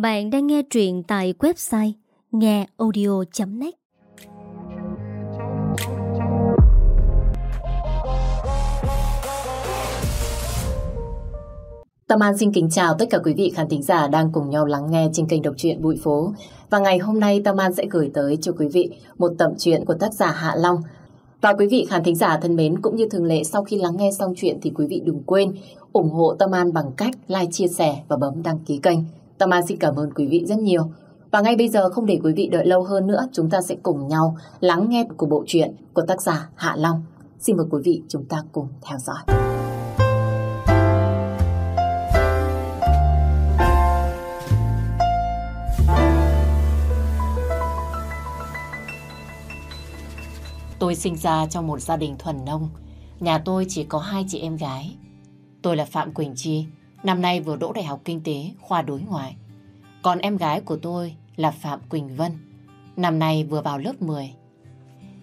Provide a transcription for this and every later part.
Bạn đang nghe truyện tại website ngheaudio.net Tâm An xin kính chào tất cả quý vị khán thính giả đang cùng nhau lắng nghe trên kênh độc truyện Bụi Phố. Và ngày hôm nay Tâm An sẽ gửi tới cho quý vị một tập truyện của tác giả Hạ Long. Và quý vị khán thính giả thân mến, cũng như thường lệ sau khi lắng nghe xong chuyện thì quý vị đừng quên ủng hộ Tâm An bằng cách like, chia sẻ và bấm đăng ký kênh. Tâm An xin cảm ơn quý vị rất nhiều. Và ngay bây giờ không để quý vị đợi lâu hơn nữa, chúng ta sẽ cùng nhau lắng nghe của bộ truyện của tác giả Hạ Long. Xin mời quý vị chúng ta cùng theo dõi. Tôi sinh ra trong một gia đình thuần nông. Nhà tôi chỉ có hai chị em gái. Tôi là Phạm Quỳnh Chi, năm nay vừa đỗ Đại học Kinh tế, khoa đối ngoại. Còn em gái của tôi là Phạm Quỳnh Vân, năm nay vừa vào lớp 10.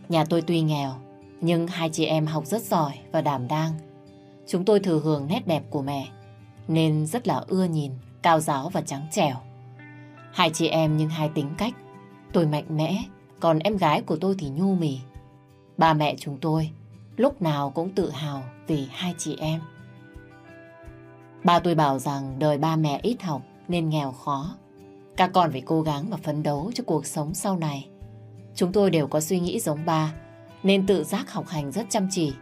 Nhà tôi tuy nghèo, nhưng hai chị em học rất giỏi và đảm đang. Chúng tôi thừa hưởng nét đẹp của mẹ, nên rất là ưa nhìn, cao giáo và trắng trẻo. Hai chị em nhưng hai tính cách. Tôi mạnh mẽ, còn em gái của tôi thì nhu mì. Ba mẹ chúng tôi lúc nào cũng tự hào vì hai chị em. Ba tôi bảo rằng đời ba mẹ ít học nên nghèo khó. Các con phải cố gắng và phấn đấu cho cuộc sống sau này. Chúng tôi đều có suy nghĩ giống ba nên tự giác học hành rất chăm chỉ.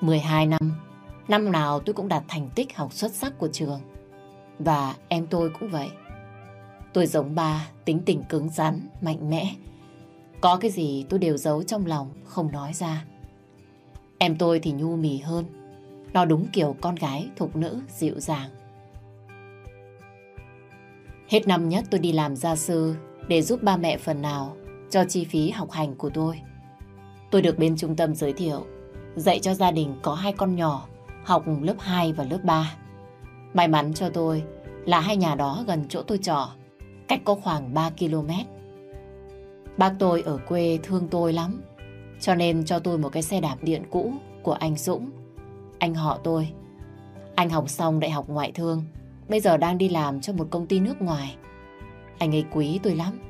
12 năm, năm nào tôi cũng đạt thành tích học xuất sắc của trường. Và em tôi cũng vậy. Tôi giống ba, tính tình cứng rắn, mạnh mẽ, có cái gì tôi đều giấu trong lòng, không nói ra. Em tôi thì nhu mì hơn. Nó đúng kiểu con gái thục nữ, dịu dàng. Hết năm nhất tôi đi làm gia sư để giúp ba mẹ phần nào cho chi phí học hành của tôi. Tôi được bên trung tâm giới thiệu dạy cho gia đình có hai con nhỏ học lớp 2 và lớp 3. May mắn cho tôi là hai nhà đó gần chỗ tôi trọ, cách có khoảng 3 km. Bác tôi ở quê thương tôi lắm, cho nên cho tôi một cái xe đạp điện cũ của anh Dũng, anh họ tôi. Anh học xong đại học ngoại thương, bây giờ đang đi làm cho một công ty nước ngoài. Anh ấy quý tôi lắm.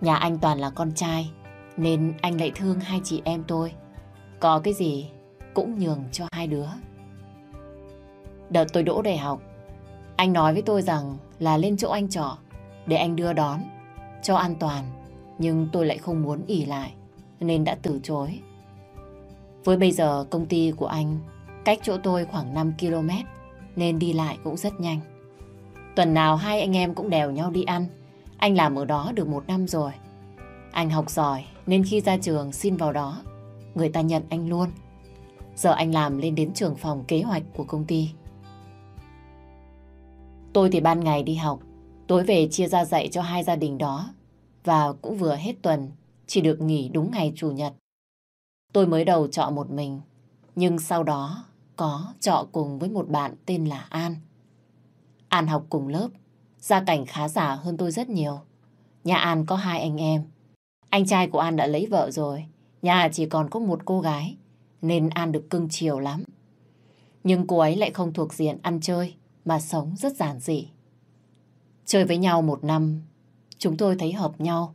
Nhà anh toàn là con trai, nên anh lại thương hai chị em tôi. Có cái gì cũng nhường cho hai đứa. Đợt tôi đỗ đại học, anh nói với tôi rằng là lên chỗ anh trọ để anh đưa đón cho an toàn nhưng tôi lại không muốn ỉ lại Nên đã từ chối Với bây giờ công ty của anh Cách chỗ tôi khoảng 5 km Nên đi lại cũng rất nhanh. Tuần nào hai anh em cũng đèo nhau đi ăn. Anh làm ở đó được một năm rồi. Anh học giỏi Nên khi ra trường xin vào đó Người ta nhận anh luôn. Giờ anh làm lên đến trường phòng kế hoạch của công ty. Tôi thì ban ngày đi học Tối về chia ra dạy cho hai gia đình đó và cũng vừa hết tuần, chỉ được nghỉ đúng ngày Chủ nhật. Tôi mới đầu trọ một mình, nhưng sau đó có trọ cùng với một bạn tên là An. An học cùng lớp, gia cảnh khá giả hơn tôi rất nhiều. Nhà An có hai anh em. Anh trai của An đã lấy vợ rồi, nhà chỉ còn có một cô gái, nên An được cưng chiều lắm. Nhưng cô ấy lại không thuộc diện ăn chơi, mà sống rất giản dị. Chơi với nhau một năm Chúng tôi thấy hợp nhau,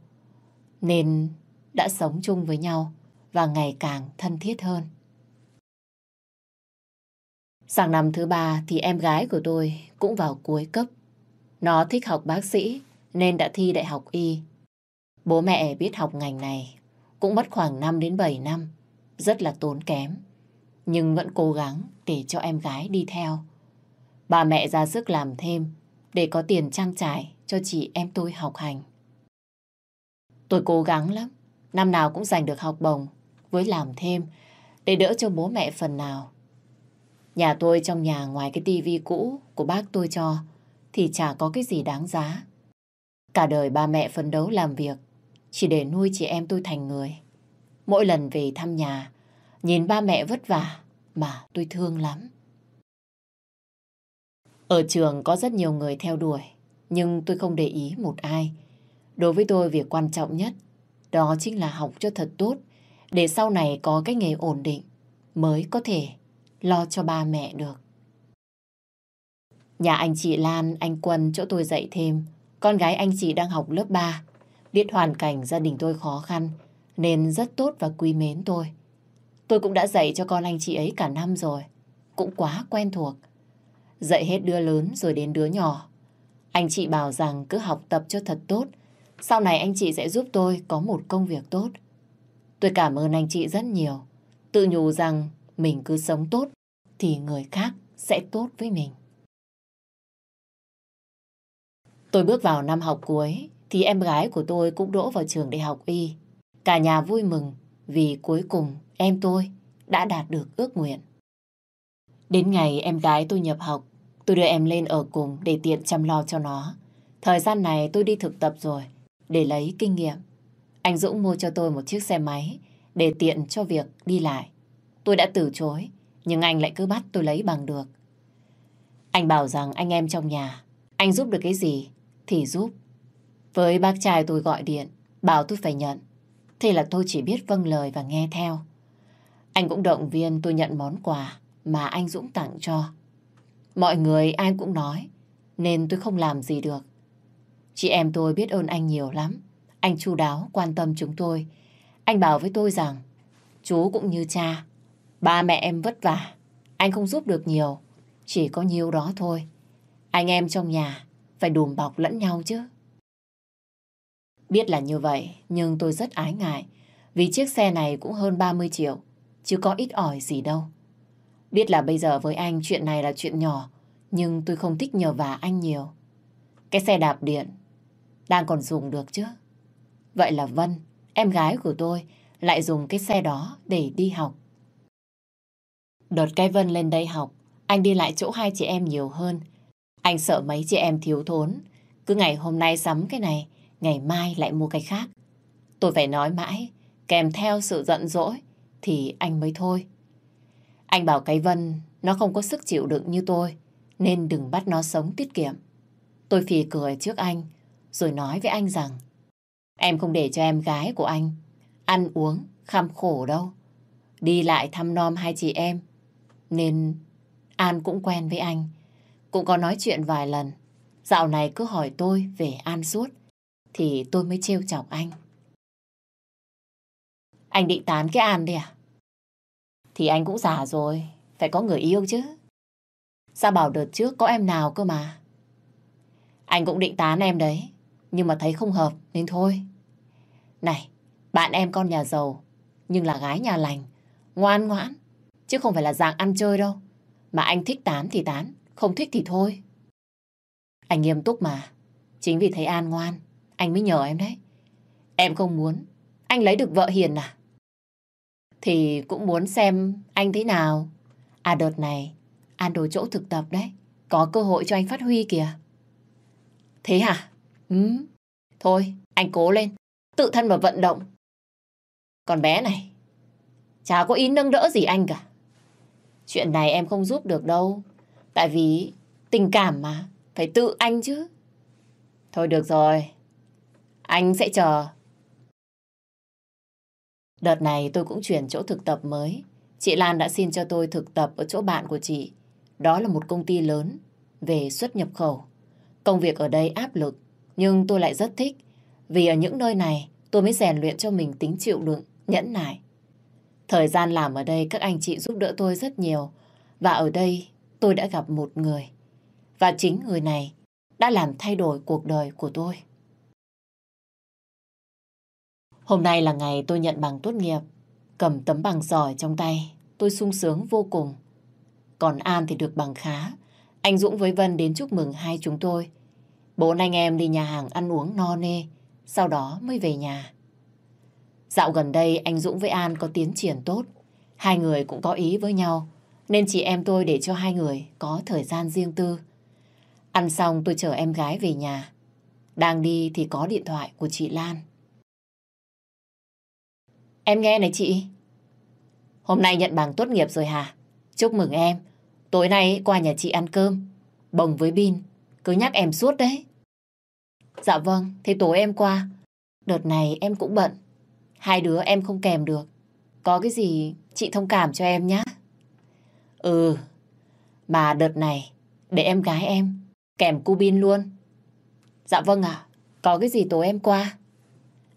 nên đã sống chung với nhau và ngày càng thân thiết hơn. Sang năm thứ ba thì em gái của tôi cũng vào cuối cấp. Nó thích học bác sĩ nên đã thi đại học y. Bố mẹ biết học ngành này cũng mất khoảng 5 đến 7 năm, rất là tốn kém. Nhưng vẫn cố gắng để cho em gái đi theo. Bà mẹ ra sức làm thêm để có tiền trang trải cho chị em tôi học hành. Tôi cố gắng lắm, năm nào cũng giành được học bổng với làm thêm để đỡ cho bố mẹ phần nào. Nhà tôi trong nhà ngoài cái tivi cũ của bác tôi cho thì chả có cái gì đáng giá. Cả đời ba mẹ phấn đấu làm việc chỉ để nuôi chị em tôi thành người. Mỗi lần về thăm nhà, nhìn ba mẹ vất vả mà tôi thương lắm. Ở trường có rất nhiều người theo đuổi, nhưng tôi không để ý một ai. Đối với tôi việc quan trọng nhất đó chính là học cho thật tốt để sau này có cái nghề ổn định mới có thể lo cho ba mẹ được. Nhà anh chị Lan, anh Quân chỗ tôi dạy thêm. Con gái anh chị đang học lớp 3. Biết hoàn cảnh gia đình tôi khó khăn nên rất tốt và quý mến tôi. Tôi cũng đã dạy cho con anh chị ấy cả năm rồi. Cũng quá quen thuộc. Dạy hết đứa lớn rồi đến đứa nhỏ. Anh chị bảo rằng cứ học tập cho thật tốt. Sau này anh chị sẽ giúp tôi có một công việc tốt. Tôi cảm ơn anh chị rất nhiều. Tự nhủ rằng mình cứ sống tốt thì người khác sẽ tốt với mình. Tôi bước vào năm học cuối thì em gái của tôi cũng đỗ vào trường đại học y. Cả nhà vui mừng vì cuối cùng em tôi đã đạt được ước nguyện. Đến ngày em gái tôi nhập học, tôi đưa em lên ở cùng để tiện chăm lo cho nó. Thời gian này tôi đi thực tập rồi, để lấy kinh nghiệm. Anh Dũng mua cho tôi một chiếc xe máy để tiện cho việc đi lại. Tôi đã từ chối, nhưng anh lại cứ bắt tôi lấy bằng được. Anh bảo rằng anh em trong nhà, anh giúp được cái gì thì giúp. Với bác trai tôi gọi điện, bảo tôi phải nhận. Thế là tôi chỉ biết vâng lời và nghe theo. Anh cũng động viên tôi nhận món quà mà anh Dũng tặng cho. Mọi người ai cũng nói, nên tôi không làm gì được. Chị em tôi biết ơn anh nhiều lắm. Anh chu đáo, quan tâm chúng tôi. Anh bảo với tôi rằng, chú cũng như cha. Ba mẹ em vất vả, anh không giúp được nhiều. Chỉ có nhiêu đó thôi. Anh em trong nhà phải đùm bọc lẫn nhau chứ. Biết là như vậy, nhưng tôi rất ái ngại. Vì chiếc xe này cũng hơn 30 triệu, chứ có ít ỏi gì đâu. Biết là bây giờ với anh chuyện này là chuyện nhỏ, nhưng tôi không thích nhờ vả anh nhiều. Cái xe đạp điện đang còn dùng được chứ. Vậy là Vân, em gái của tôi, lại dùng cái xe đó để đi học. Đợt cái Vân lên đây học, anh đi lại chỗ hai chị em nhiều hơn. Anh sợ mấy chị em thiếu thốn. Cứ ngày hôm nay sắm cái này, ngày mai lại mua cái khác. Tôi phải nói mãi, kèm theo sự giận dỗi, thì anh mới thôi. Anh bảo cái Vân, nó không có sức chịu đựng như tôi, nên đừng bắt nó sống tiết kiệm. Tôi phì cười trước anh, rồi nói với anh rằng, em không để cho em gái của anh ăn uống, kham khổ đâu. Đi lại thăm nom hai chị em, nên An cũng quen với anh. Cũng có nói chuyện vài lần. Dạo này cứ hỏi tôi về An suốt. Thì tôi mới trêu chọc anh. Anh định tán cái An đi à? Thì anh cũng già rồi. Phải có người yêu chứ. Sao bảo đợt trước có em nào cơ mà. Anh cũng định tán em đấy. Nhưng mà thấy không hợp nên thôi. Này, bạn em con nhà giàu. Nhưng là gái nhà lành. Ngoan ngoãn. Chứ không phải là dạng ăn chơi đâu. Mà anh thích tán thì tán, không thích thì thôi. Anh nghiêm túc mà. Chính vì thấy An ngoan, anh mới nhờ em đấy. Em không muốn, anh lấy được vợ hiền à? Thì cũng muốn xem anh thế nào. À đợt này, An đổi chỗ thực tập đấy. Có cơ hội cho anh phát huy kìa. Thế hả? Ừ. Thôi, anh cố lên. Tự thân mà vận động. Còn bé này, chả có ý nâng đỡ gì anh cả. Chuyện này em không giúp được đâu. Tại vì tình cảm mà, phải tự anh chứ. Thôi được rồi, anh sẽ chờ. Đợt này tôi cũng chuyển chỗ thực tập mới. Chị Lan đã xin cho tôi thực tập ở chỗ bạn của chị. Đó là một công ty lớn về xuất nhập khẩu. Công việc ở đây áp lực, nhưng tôi lại rất thích. Vì ở những nơi này tôi mới rèn luyện cho mình tính chịu đựng, nhẫn nại. Thời gian làm ở đây các anh chị giúp đỡ tôi rất nhiều. Và ở đây tôi đã gặp một người. Và chính người này đã làm thay đổi cuộc đời của tôi. Hôm nay là ngày tôi nhận bằng tốt nghiệp. Cầm tấm bằng giỏi trong tay, tôi sung sướng vô cùng. Còn An thì được bằng khá. Anh Dũng với Vân đến chúc mừng hai chúng tôi. Bốn anh em đi nhà hàng ăn uống no nê, sau đó mới về nhà. Dạo gần đây anh Dũng với An có tiến triển tốt. Hai người cũng có ý với nhau. Nên chị em tôi để cho hai người có thời gian riêng tư. Ăn xong tôi chở em gái về nhà. Đang đi thì có điện thoại của chị Lan. Em nghe này chị. Hôm nay nhận bằng tốt nghiệp rồi hả? Chúc mừng em. Tối nay qua nhà chị ăn cơm. Bồng với Bin. Cứ nhắc em suốt đấy. Dạ vâng, thế tối em qua. Đợt này em cũng bận. Hai đứa em không kèm được. Có cái gì chị thông cảm cho em nhé. Ừ, mà đợt này để em gái em, kèm cu bin luôn. Dạ vâng ạ, có cái gì tối em qua.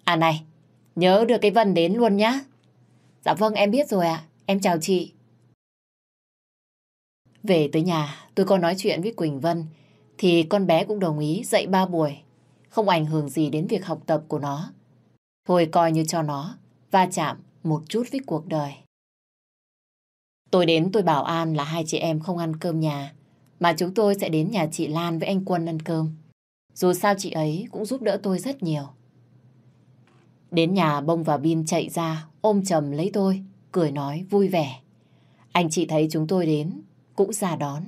À này, nhớ đưa cái Vân đến luôn nhá. Dạ vâng em biết rồi ạ, em chào chị. Về tới nhà, tôi có nói chuyện với Quỳnh Vân, thì con bé cũng đồng ý dạy ba buổi, không ảnh hưởng gì đến việc học tập của nó. Thôi coi như cho nó va chạm một chút với cuộc đời. Tôi đến tôi bảo An là hai chị em không ăn cơm nhà, mà chúng tôi sẽ đến nhà chị Lan với anh Quân ăn cơm. Dù sao chị ấy cũng giúp đỡ tôi rất nhiều. Đến nhà Bông và Bin chạy ra, ôm chầm lấy tôi, cười nói vui vẻ. Anh chị thấy chúng tôi đến, cũng ra đón.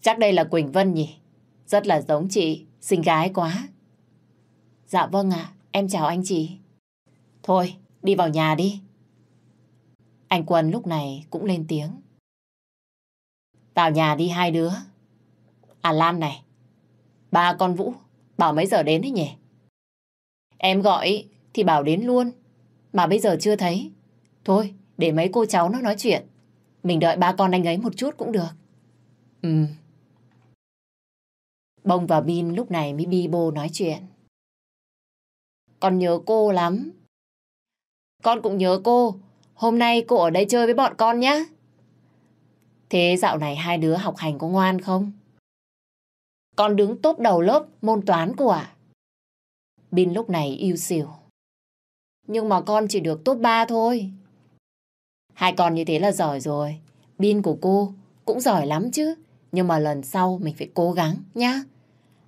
Chắc đây là Quỳnh Vân nhỉ? Rất là giống chị, xinh gái quá. Dạ vâng ạ, em chào anh chị. Thôi, đi vào nhà đi. Anh Quân lúc này cũng lên tiếng. Vào nhà đi hai đứa. À Lan này, ba con Vũ, bảo mấy giờ đến đấy nhỉ? Em gọi thì bảo đến luôn, mà bây giờ chưa thấy. Thôi, để mấy cô cháu nó nói chuyện. Mình đợi ba con anh ấy một chút cũng được. Ừ. Bông và Bin lúc này mới bi bô nói chuyện. Con nhớ cô lắm. Con cũng nhớ cô. Hôm nay cô ở đây chơi với bọn con nhé. Thế dạo này hai đứa học hành có ngoan không? Con đứng top đầu lớp môn toán của à? Bin lúc này yêu xỉu. Nhưng mà con chỉ được top 3 thôi. Hai con như thế là giỏi rồi. Bin của cô cũng giỏi lắm chứ. Nhưng mà lần sau mình phải cố gắng nhá.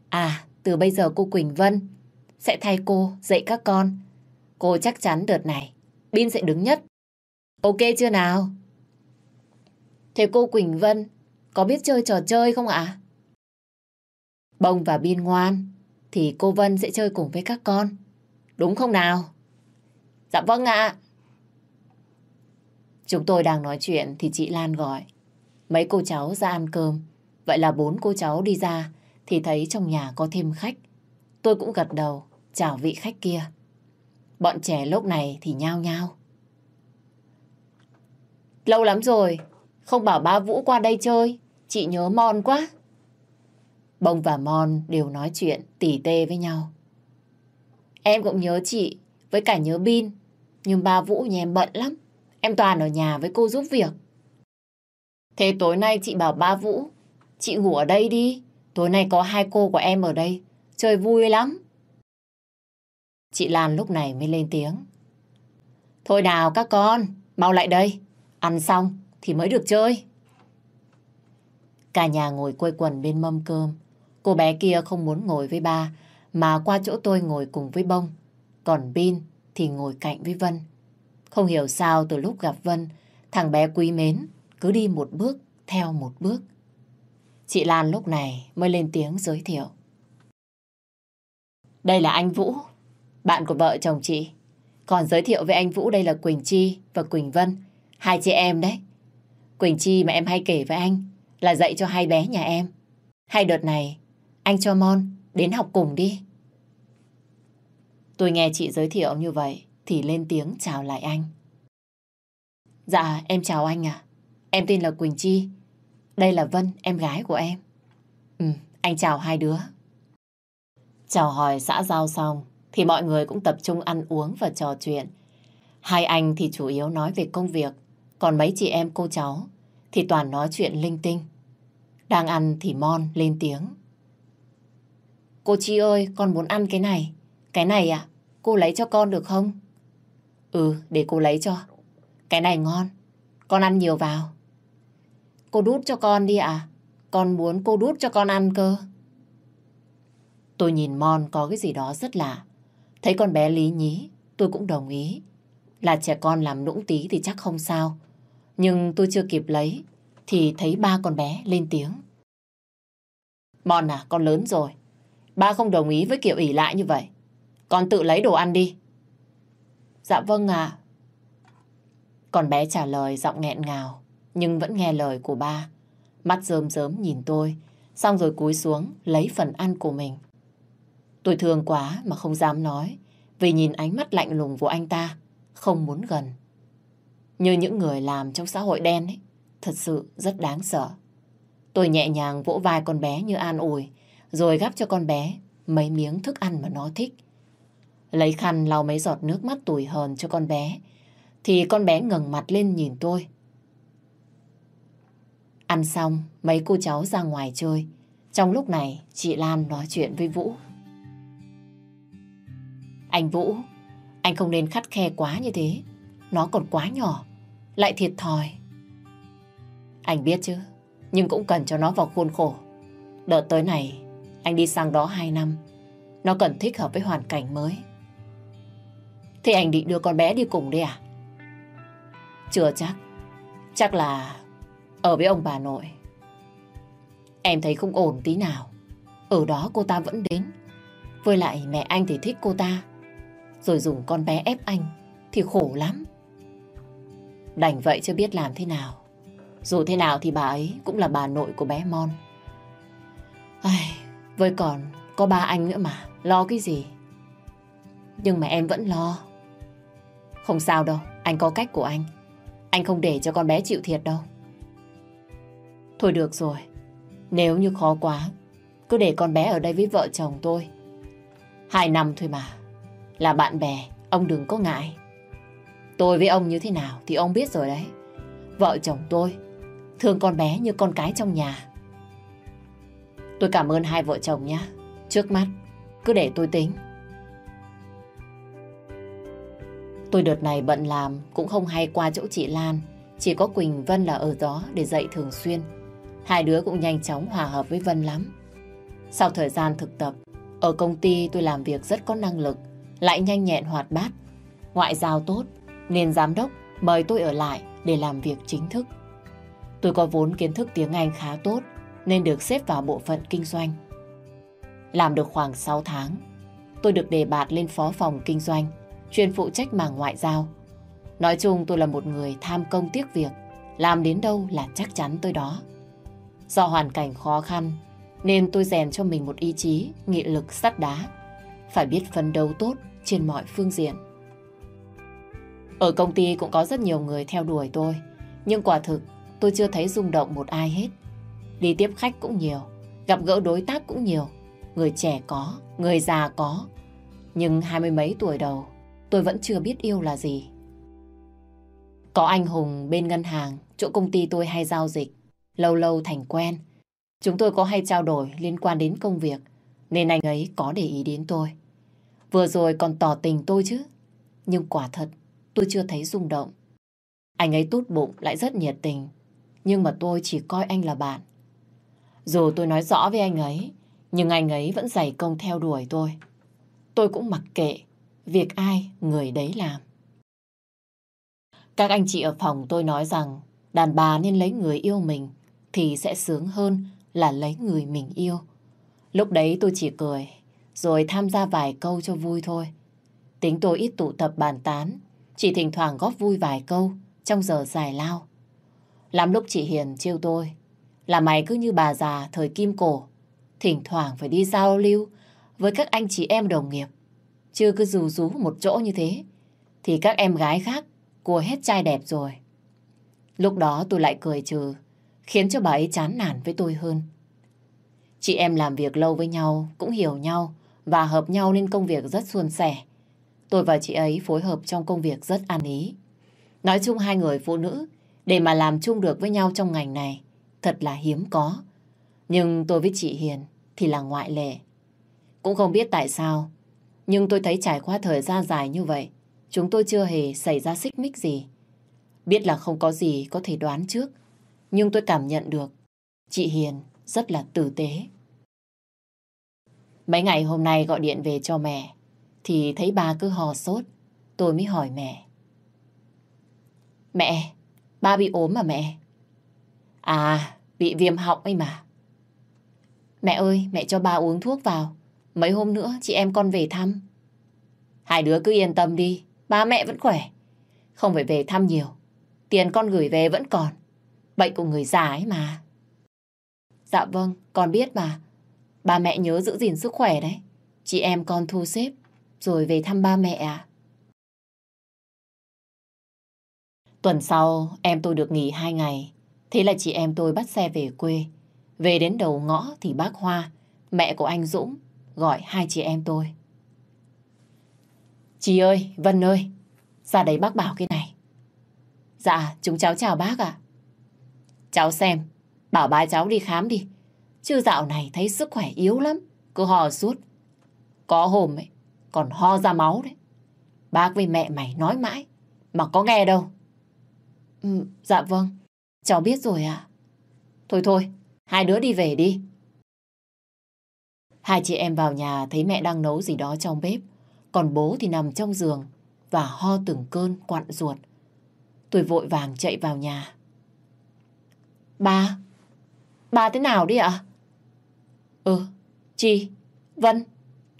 À, từ bây giờ cô Quỳnh Vân sẽ thay cô dạy các con. Cô chắc chắn đợt này, Bin sẽ đứng nhất. Ok chưa nào? Thế cô Quỳnh Vân, có biết chơi trò chơi không ạ? Bông và Bin ngoan, thì cô Vân sẽ chơi cùng với các con. Đúng không nào? Dạ vâng ạ. Chúng tôi đang nói chuyện thì chị Lan gọi. Mấy cô cháu ra ăn cơm. Vậy là bốn cô cháu đi ra, thì thấy trong nhà có thêm khách. Tôi cũng gật đầu chào vị khách kia. Bọn trẻ lúc này thì nhao nhao. Lâu lắm rồi, không bảo ba Vũ qua đây chơi. Chị nhớ Mon quá. Bông và Mon đều nói chuyện tỉ tê với nhau. Em cũng nhớ chị, với cả nhớ Bin. Nhưng ba Vũ nhà em bận lắm. Em toàn ở nhà với cô giúp việc. Thế tối nay chị bảo ba Vũ, chị ngủ ở đây đi. Tối nay có hai cô của em ở đây, chơi vui lắm. Chị Lan lúc này mới lên tiếng. Thôi nào các con, mau lại đây. Ăn xong thì mới được chơi. Cả nhà ngồi quây quần bên mâm cơm. Cô bé kia không muốn ngồi với ba, mà qua chỗ tôi ngồi cùng với bông. Còn Bin thì ngồi cạnh với Vân. Không hiểu sao từ lúc gặp Vân, thằng bé quý mến, cứ đi một bước, theo một bước. Chị Lan lúc này mới lên tiếng giới thiệu. Đây là anh Vũ, bạn của vợ chồng chị. Còn giới thiệu với anh Vũ đây là Quỳnh Chi và Quỳnh Vân, hai chị em đấy. Quỳnh Chi mà em hay kể với anh là dạy cho hai bé nhà em. Hai đợt này, anh cho Mon đến học cùng đi. Tôi nghe chị giới thiệu như vậy thì lên tiếng chào lại anh. Dạ, em chào anh à. Em tên là Quỳnh Chi. Đây là Vân, em gái của em. Ừ, anh chào hai đứa. Chào hỏi xã giao xong, thì mọi người cũng tập trung ăn uống và trò chuyện. Hai anh thì chủ yếu nói về công việc, còn mấy chị em cô cháu thì toàn nói chuyện linh tinh. Đang ăn thì Mon lên tiếng. Cô Chi ơi, con muốn ăn cái này. Cái này à, cô lấy cho con được không? Ừ, để cô lấy cho. Cái này ngon, con ăn nhiều vào. Cô đút cho con đi à? Con muốn cô đút cho con ăn cơ. Tôi nhìn Mon có cái gì đó rất lạ. Thấy con bé lý nhí, tôi cũng đồng ý. Là trẻ con làm nũng tí thì chắc không sao. Nhưng tôi chưa kịp lấy, thì thấy ba con bé lên tiếng. Mon à, con lớn rồi. Ba không đồng ý với kiểu ỉ lại như vậy. Con tự lấy đồ ăn đi. Dạ vâng ạ. Con bé trả lời giọng nghẹn ngào, nhưng vẫn nghe lời của ba. Mắt rơm rớm nhìn tôi, xong rồi cúi xuống lấy phần ăn của mình. Tôi thương quá mà không dám nói, vì nhìn ánh mắt lạnh lùng của anh ta, không muốn gần. Như những người làm trong xã hội đen ấy, thật sự rất đáng sợ. Tôi nhẹ nhàng vỗ vai con bé như an ủi, rồi gắp cho con bé mấy miếng thức ăn mà nó thích. Lấy khăn lau mấy giọt nước mắt tủi hờn cho con bé, thì con bé ngẩng mặt lên nhìn tôi. Ăn xong, mấy cô cháu ra ngoài chơi. Trong lúc này, chị Lan nói chuyện với Vũ. Anh Vũ, anh không nên khắt khe quá như thế. Nó còn quá nhỏ, lại thiệt thòi. Anh biết chứ, nhưng cũng cần cho nó vào khuôn khổ. Đợt tới này, anh đi sang đó 2 năm. Nó cần thích hợp với hoàn cảnh mới. Thế anh định đưa con bé đi cùng đi à? Chưa chắc. Chắc là ở với ông bà nội. Em thấy không ổn tí nào. Ở đó cô ta vẫn đến. Với lại mẹ anh thì thích cô ta. Rồi dùng con bé ép anh thì khổ lắm. Đành vậy chưa biết làm thế nào. Dù thế nào thì bà ấy cũng là bà nội của bé Mon. Ai, với còn có ba anh nữa mà, lo cái gì? Nhưng mà em vẫn lo. Không sao đâu, anh có cách của anh. Anh không để cho con bé chịu thiệt đâu. Thôi được rồi, nếu như khó quá, cứ để con bé ở đây với vợ chồng tôi. Hai năm thôi mà, là bạn bè, ông đừng có ngại. Tôi với ông như thế nào thì ông biết rồi đấy. Vợ chồng tôi thương con bé như con cái trong nhà. Tôi cảm ơn hai vợ chồng nhé. Trước mắt, cứ để tôi tính. Tôi đợt này bận làm, cũng không hay qua chỗ chị Lan. Chỉ có Quỳnh Vân là ở đó để dạy thường xuyên. Hai đứa cũng nhanh chóng hòa hợp với Vân lắm. Sau thời gian thực tập, ở công ty tôi làm việc rất có năng lực, lại nhanh nhẹn hoạt bát. Ngoại giao tốt, nên giám đốc mời tôi ở lại để làm việc chính thức. Tôi có vốn kiến thức tiếng Anh khá tốt, nên được xếp vào bộ phận kinh doanh. Làm được khoảng 6 tháng, tôi được đề bạt lên phó phòng kinh doanh, chuyên phụ trách mảng ngoại giao. Nói chung tôi là một người tham công tiếc việc, làm đến đâu là chắc chắn tôi đó. Do hoàn cảnh khó khăn, nên tôi rèn cho mình một ý chí, nghị lực sắt đá. Phải biết phấn đấu tốt trên mọi phương diện. Ở công ty cũng có rất nhiều người theo đuổi tôi, nhưng quả thực tôi chưa thấy rung động một ai hết. Đi tiếp khách cũng nhiều, gặp gỡ đối tác cũng nhiều. Người trẻ có, người già có. Nhưng hai mươi mấy tuổi đầu, tôi vẫn chưa biết yêu là gì. Có anh Hùng bên ngân hàng, chỗ công ty tôi hay giao dịch. Lâu lâu thành quen. Chúng tôi có hay trao đổi liên quan đến công việc, nên anh ấy có để ý đến tôi. Vừa rồi còn tỏ tình tôi chứ. Nhưng quả thật, tôi chưa thấy rung động. Anh ấy tốt bụng lại rất nhiệt tình, nhưng mà tôi chỉ coi anh là bạn. Dù tôi nói rõ với anh ấy, nhưng anh ấy vẫn dày công theo đuổi tôi. Tôi cũng mặc kệ việc ai người đấy làm. Các anh chị ở phòng tôi nói rằng đàn bà nên lấy người yêu mình thì sẽ sướng hơn là lấy người mình yêu. Lúc đấy tôi chỉ cười, rồi tham gia vài câu cho vui thôi. Tính tôi ít tụ tập bàn tán, chỉ thỉnh thoảng góp vui vài câu trong giờ dài lao. Làm lúc chị Hiền trêu tôi, là mày cứ như bà già thời kim cổ, thỉnh thoảng phải đi giao lưu với các anh chị em đồng nghiệp. Chưa cứ rù rú một chỗ như thế, thì các em gái khác cua hết trai đẹp rồi. Lúc đó tôi lại cười trừ, khiến cho bà ấy chán nản với tôi hơn. Chị em làm việc lâu với nhau, cũng hiểu nhau và hợp nhau nên công việc rất suôn sẻ. Tôi và chị ấy phối hợp trong công việc rất an ý. Nói chung hai người phụ nữ để mà làm chung được với nhau trong ngành này thật là hiếm có. Nhưng tôi với chị Hiền thì là ngoại lệ. Cũng không biết tại sao, nhưng tôi thấy trải qua thời gian dài như vậy, chúng tôi chưa hề xảy ra xích mích gì. Biết là không có gì có thể đoán trước, nhưng tôi cảm nhận được chị Hiền rất là tử tế. Mấy ngày hôm nay gọi điện về cho mẹ, thì thấy bà cứ hò sốt, tôi mới hỏi mẹ. Mẹ, ba bị ốm mà mẹ? À, bị viêm họng ấy mà. Mẹ ơi, mẹ cho ba uống thuốc vào. Mấy hôm nữa chị em con về thăm. Hai đứa cứ yên tâm đi, ba mẹ vẫn khỏe. Không phải về thăm nhiều. Tiền con gửi về vẫn còn. Bệnh của người già ấy mà. Dạ vâng, con biết mà. Ba mẹ nhớ giữ gìn sức khỏe đấy. Chị em con thu xếp, rồi về thăm ba mẹ à. Tuần sau, em tôi được nghỉ hai ngày. Thế là chị em tôi bắt xe về quê. Về đến đầu ngõ thì bác Hoa, mẹ của anh Dũng, gọi hai chị em tôi. Chị ơi, Vân ơi, ra đấy bác bảo cái này. Dạ, chúng cháu chào bác ạ. Cháu xem, bảo ba cháu đi khám đi. Chứ dạo này thấy sức khỏe yếu lắm, cứ ho suốt. Có hôm ấy, còn ho ra máu đấy. Bác với mẹ mày nói mãi, mà có nghe đâu. Ừ, dạ vâng, cháu biết rồi ạ. Thôi thôi, hai đứa đi về đi. Hai chị em vào nhà thấy mẹ đang nấu gì đó trong bếp, còn bố thì nằm trong giường và ho từng cơn quặn ruột. Tôi vội vàng chạy vào nhà. Ba, ba thế nào đi ạ? Ừ, Chi, Vân,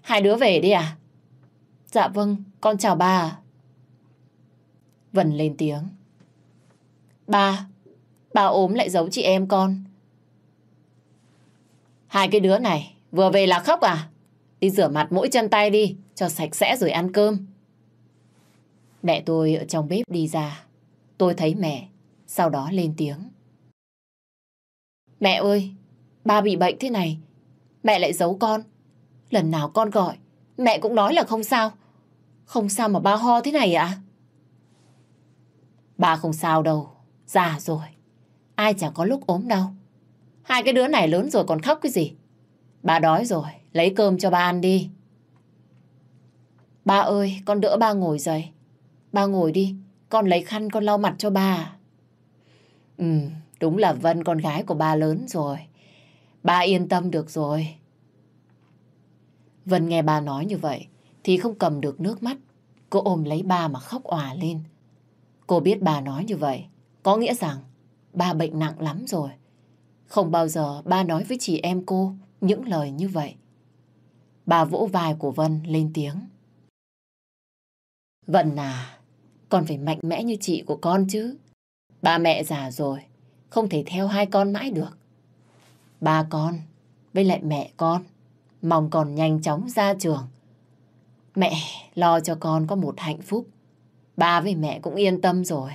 hai đứa về đi à? Dạ vâng, con chào ba à. Vân lên tiếng. Ba, ba ốm lại giấu chị em con. Hai cái đứa này vừa về là khóc à? Đi rửa mặt mũi chân tay đi, cho sạch sẽ rồi ăn cơm. Mẹ tôi ở trong bếp đi ra. Tôi thấy mẹ, sau đó lên tiếng. Mẹ ơi, ba bị bệnh thế này, mẹ lại giấu con. Lần nào con gọi, mẹ cũng nói là không sao. Không sao mà ba ho thế này ạ? Ba không sao đâu, già rồi. Ai chẳng có lúc ốm đâu. Hai cái đứa này lớn rồi còn khóc cái gì? Ba đói rồi, lấy cơm cho ba ăn đi. Ba ơi, con đỡ ba ngồi dậy. Ba ngồi đi, con lấy khăn con lau mặt cho ba. Ừ, đúng là Vân con gái của ba lớn rồi. Ba yên tâm được rồi. Vân nghe ba nói như vậy thì không cầm được nước mắt. Cô ôm lấy ba mà khóc òa lên. Cô biết bà nói như vậy có nghĩa rằng ba bệnh nặng lắm rồi. Không bao giờ ba nói với chị em cô những lời như vậy. Bà vỗ vai của Vân lên tiếng. Vân à, con phải mạnh mẽ như chị của con chứ. Ba mẹ già rồi, không thể theo hai con mãi được. Ba con, với lại mẹ con, mong con nhanh chóng ra trường. Mẹ lo cho con có một hạnh phúc. Ba với mẹ cũng yên tâm rồi.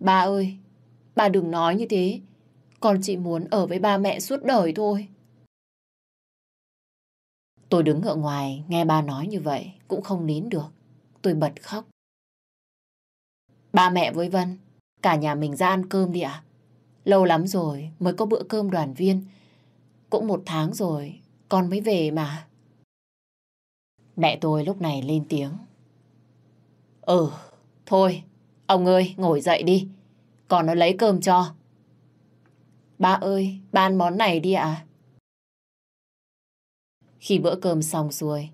Ba ơi, ba đừng nói như thế. Con chỉ muốn ở với ba mẹ suốt đời thôi. Tôi đứng ở ngoài nghe ba nói như vậy cũng không nín được. Tôi bật khóc. Ba mẹ với Vân, cả nhà mình ra ăn cơm đi ạ. Lâu lắm rồi mới có bữa cơm đoàn viên. Cũng một tháng rồi, con mới về mà. Mẹ tôi lúc này lên tiếng. Ừ, thôi, ông ơi, ngồi dậy đi. Con nó lấy cơm cho. Ba ơi, ba ăn món này đi ạ. Khi bữa cơm xong xuôi,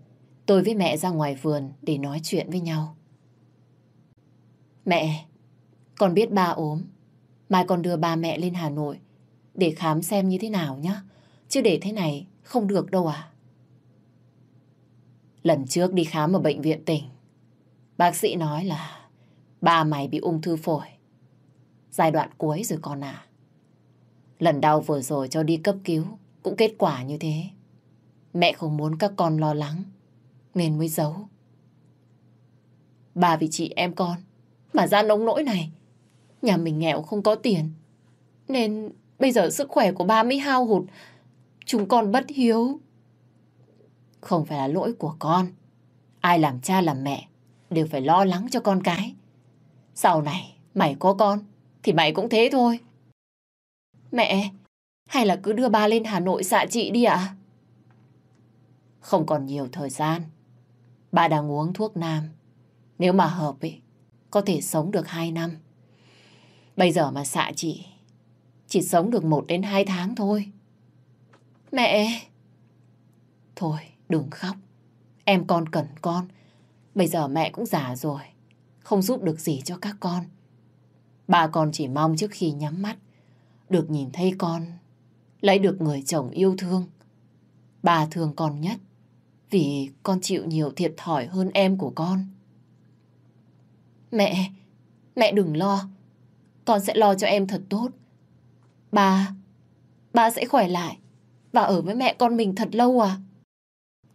tôi với mẹ ra ngoài vườn để nói chuyện với nhau. Mẹ, con biết ba ốm. Mai còn đưa bà mẹ lên Hà Nội để khám xem như thế nào nhá. Chứ để thế này không được đâu à. Lần trước đi khám ở bệnh viện tỉnh, bác sĩ nói là ba mày bị ung thư phổi. Giai đoạn cuối rồi con à. Lần đau vừa rồi cho đi cấp cứu cũng kết quả như thế. Mẹ không muốn các con lo lắng nên mới giấu. Bà vì chị em con mà ra nông nỗi này. Nhà mình nghèo không có tiền. Nên bây giờ sức khỏe của ba mới hao hụt. Chúng con bất hiếu. Không phải là lỗi của con. Ai làm cha làm mẹ đều phải lo lắng cho con cái. Sau này mày có con thì mày cũng thế thôi. Mẹ, hay là cứ đưa ba lên Hà Nội xạ trị đi ạ? Không còn nhiều thời gian. Ba đang uống thuốc nam. Nếu mà hợp ấy, có thể sống được hai năm. Bây giờ mà xạ chị, chỉ sống được một đến hai tháng thôi. Mẹ! Thôi, đừng khóc. Em con cần con. Bây giờ mẹ cũng già rồi. Không giúp được gì cho các con. Bà con chỉ mong trước khi nhắm mắt, được nhìn thấy con, lấy được người chồng yêu thương. Bà thương con nhất, vì con chịu nhiều thiệt thòi hơn em của con. Mẹ, mẹ đừng lo. Con sẽ lo cho em thật tốt. Ba, ba sẽ khỏe lại và ở với mẹ con mình thật lâu à?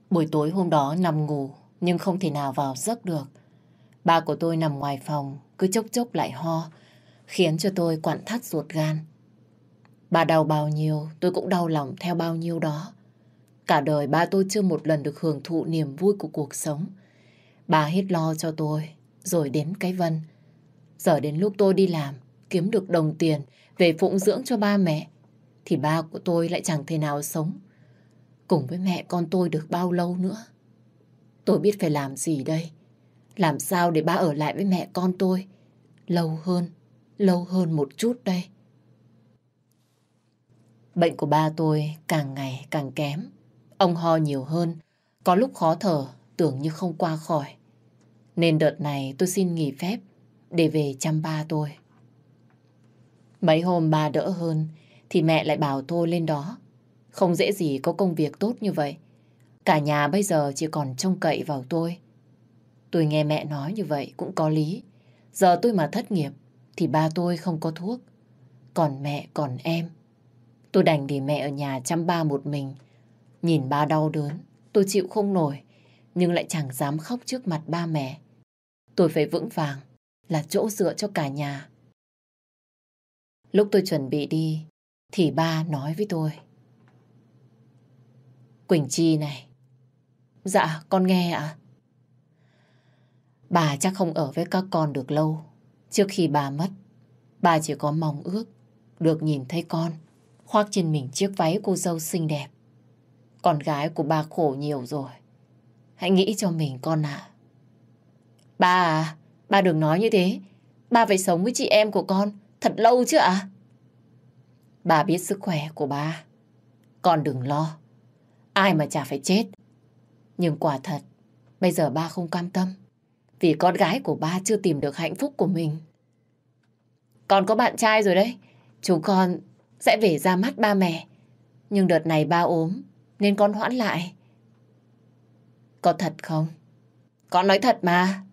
Buổi tối hôm đó nằm ngủ nhưng không thể nào vào giấc được. Ba của tôi nằm ngoài phòng cứ chốc chốc lại ho khiến cho tôi quặn thắt ruột gan. Ba đau bao nhiêu, tôi cũng đau lòng theo bao nhiêu đó. Cả đời ba tôi chưa một lần được hưởng thụ niềm vui của cuộc sống. Bà hết lo cho tôi, rồi đến cái Vân. Giờ đến lúc tôi đi làm, kiếm được đồng tiền về phụng dưỡng cho ba mẹ, thì ba của tôi lại chẳng thể nào sống. Cùng với mẹ con tôi được bao lâu nữa. Tôi biết phải làm gì đây. Làm sao để ba ở lại với mẹ con tôi lâu hơn, lâu hơn một chút đây. Bệnh của ba tôi càng ngày càng kém. Ông ho nhiều hơn, có lúc khó thở, tưởng như không qua khỏi. Nên đợt này tôi xin nghỉ phép để về chăm ba tôi. Mấy hôm ba đỡ hơn thì mẹ lại bảo tôi lên đó. Không dễ gì có công việc tốt như vậy. Cả nhà bây giờ chỉ còn trông cậy vào tôi. Tôi nghe mẹ nói như vậy cũng có lý. Giờ tôi mà thất nghiệp thì ba tôi không có thuốc. Còn mẹ còn em. Tôi đành để mẹ ở nhà chăm ba một mình. Nhìn ba đau đớn, tôi chịu không nổi, nhưng lại chẳng dám khóc trước mặt ba mẹ. Tôi phải vững vàng, là chỗ dựa cho cả nhà. Lúc tôi chuẩn bị đi, thì ba nói với tôi. Quỳnh Chi này. Dạ, con nghe ạ. Bà chắc không ở với các con được lâu. Trước khi bà mất, bà chỉ có mong ước được nhìn thấy con khoác trên mình chiếc váy cô dâu xinh đẹp. Con gái của bà khổ nhiều rồi. Hãy nghĩ cho mình con ạ. Ba à, ba đừng nói như thế. Ba phải sống với chị em của con thật lâu chứ ạ? À? Bà biết sức khỏe của bà, Con đừng lo. Ai mà chả phải chết. Nhưng quả thật, bây giờ ba không cam tâm. Vì con gái của ba chưa tìm được hạnh phúc của mình. Con có bạn trai rồi đấy. Chúng con sẽ về ra mắt ba mẹ. Nhưng đợt này ba ốm, nên con hoãn lại. Có thật không? Con nói thật mà.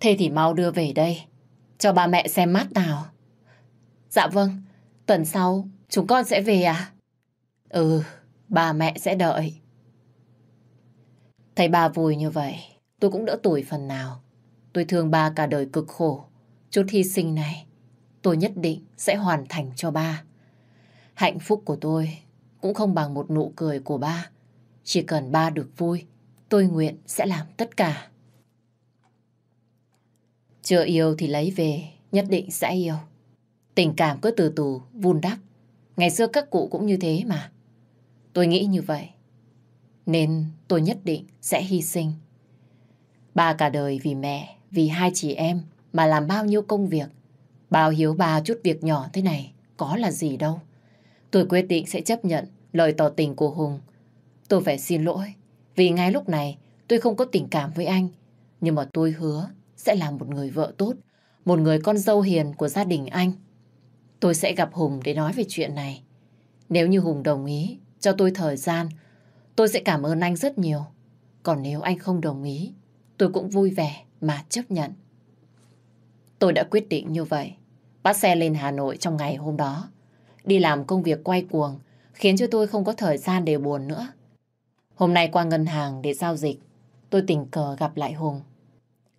Thế thì mau đưa về đây, cho ba mẹ xem mắt nào. Dạ vâng, tuần sau chúng con sẽ về à? Ừ, ba mẹ sẽ đợi. Thấy ba vui như vậy, tôi cũng đỡ tuổi phần nào. Tôi thương ba cả đời cực khổ. Chút hy sinh này, tôi nhất định sẽ hoàn thành cho ba. Hạnh phúc của tôi cũng không bằng một nụ cười của ba. Chỉ cần ba được vui, tôi nguyện sẽ làm tất cả. Chưa yêu thì lấy về, nhất định sẽ yêu. Tình cảm cứ từ từ vun đắp. Ngày xưa các cụ cũng như thế mà. Tôi nghĩ như vậy. Nên tôi nhất định sẽ hy sinh. Ba cả đời vì mẹ, vì hai chị em mà làm bao nhiêu công việc. Bao hiếu ba chút việc nhỏ thế này có là gì đâu. Tôi quyết định sẽ chấp nhận lời tỏ tình của Hùng. Tôi phải xin lỗi vì ngay lúc này tôi không có tình cảm với anh. Nhưng mà tôi hứa sẽ là một người vợ tốt, một người con dâu hiền của gia đình anh. Tôi sẽ gặp Hùng để nói về chuyện này. Nếu như Hùng đồng ý cho tôi thời gian, tôi sẽ cảm ơn anh rất nhiều. Còn nếu anh không đồng ý, tôi cũng vui vẻ mà chấp nhận. Tôi đã quyết định như vậy. Bắt xe lên Hà Nội trong ngày hôm đó. Đi làm công việc quay cuồng, khiến cho tôi không có thời gian để buồn nữa. Hôm nay qua ngân hàng để giao dịch, tôi tình cờ gặp lại Hùng.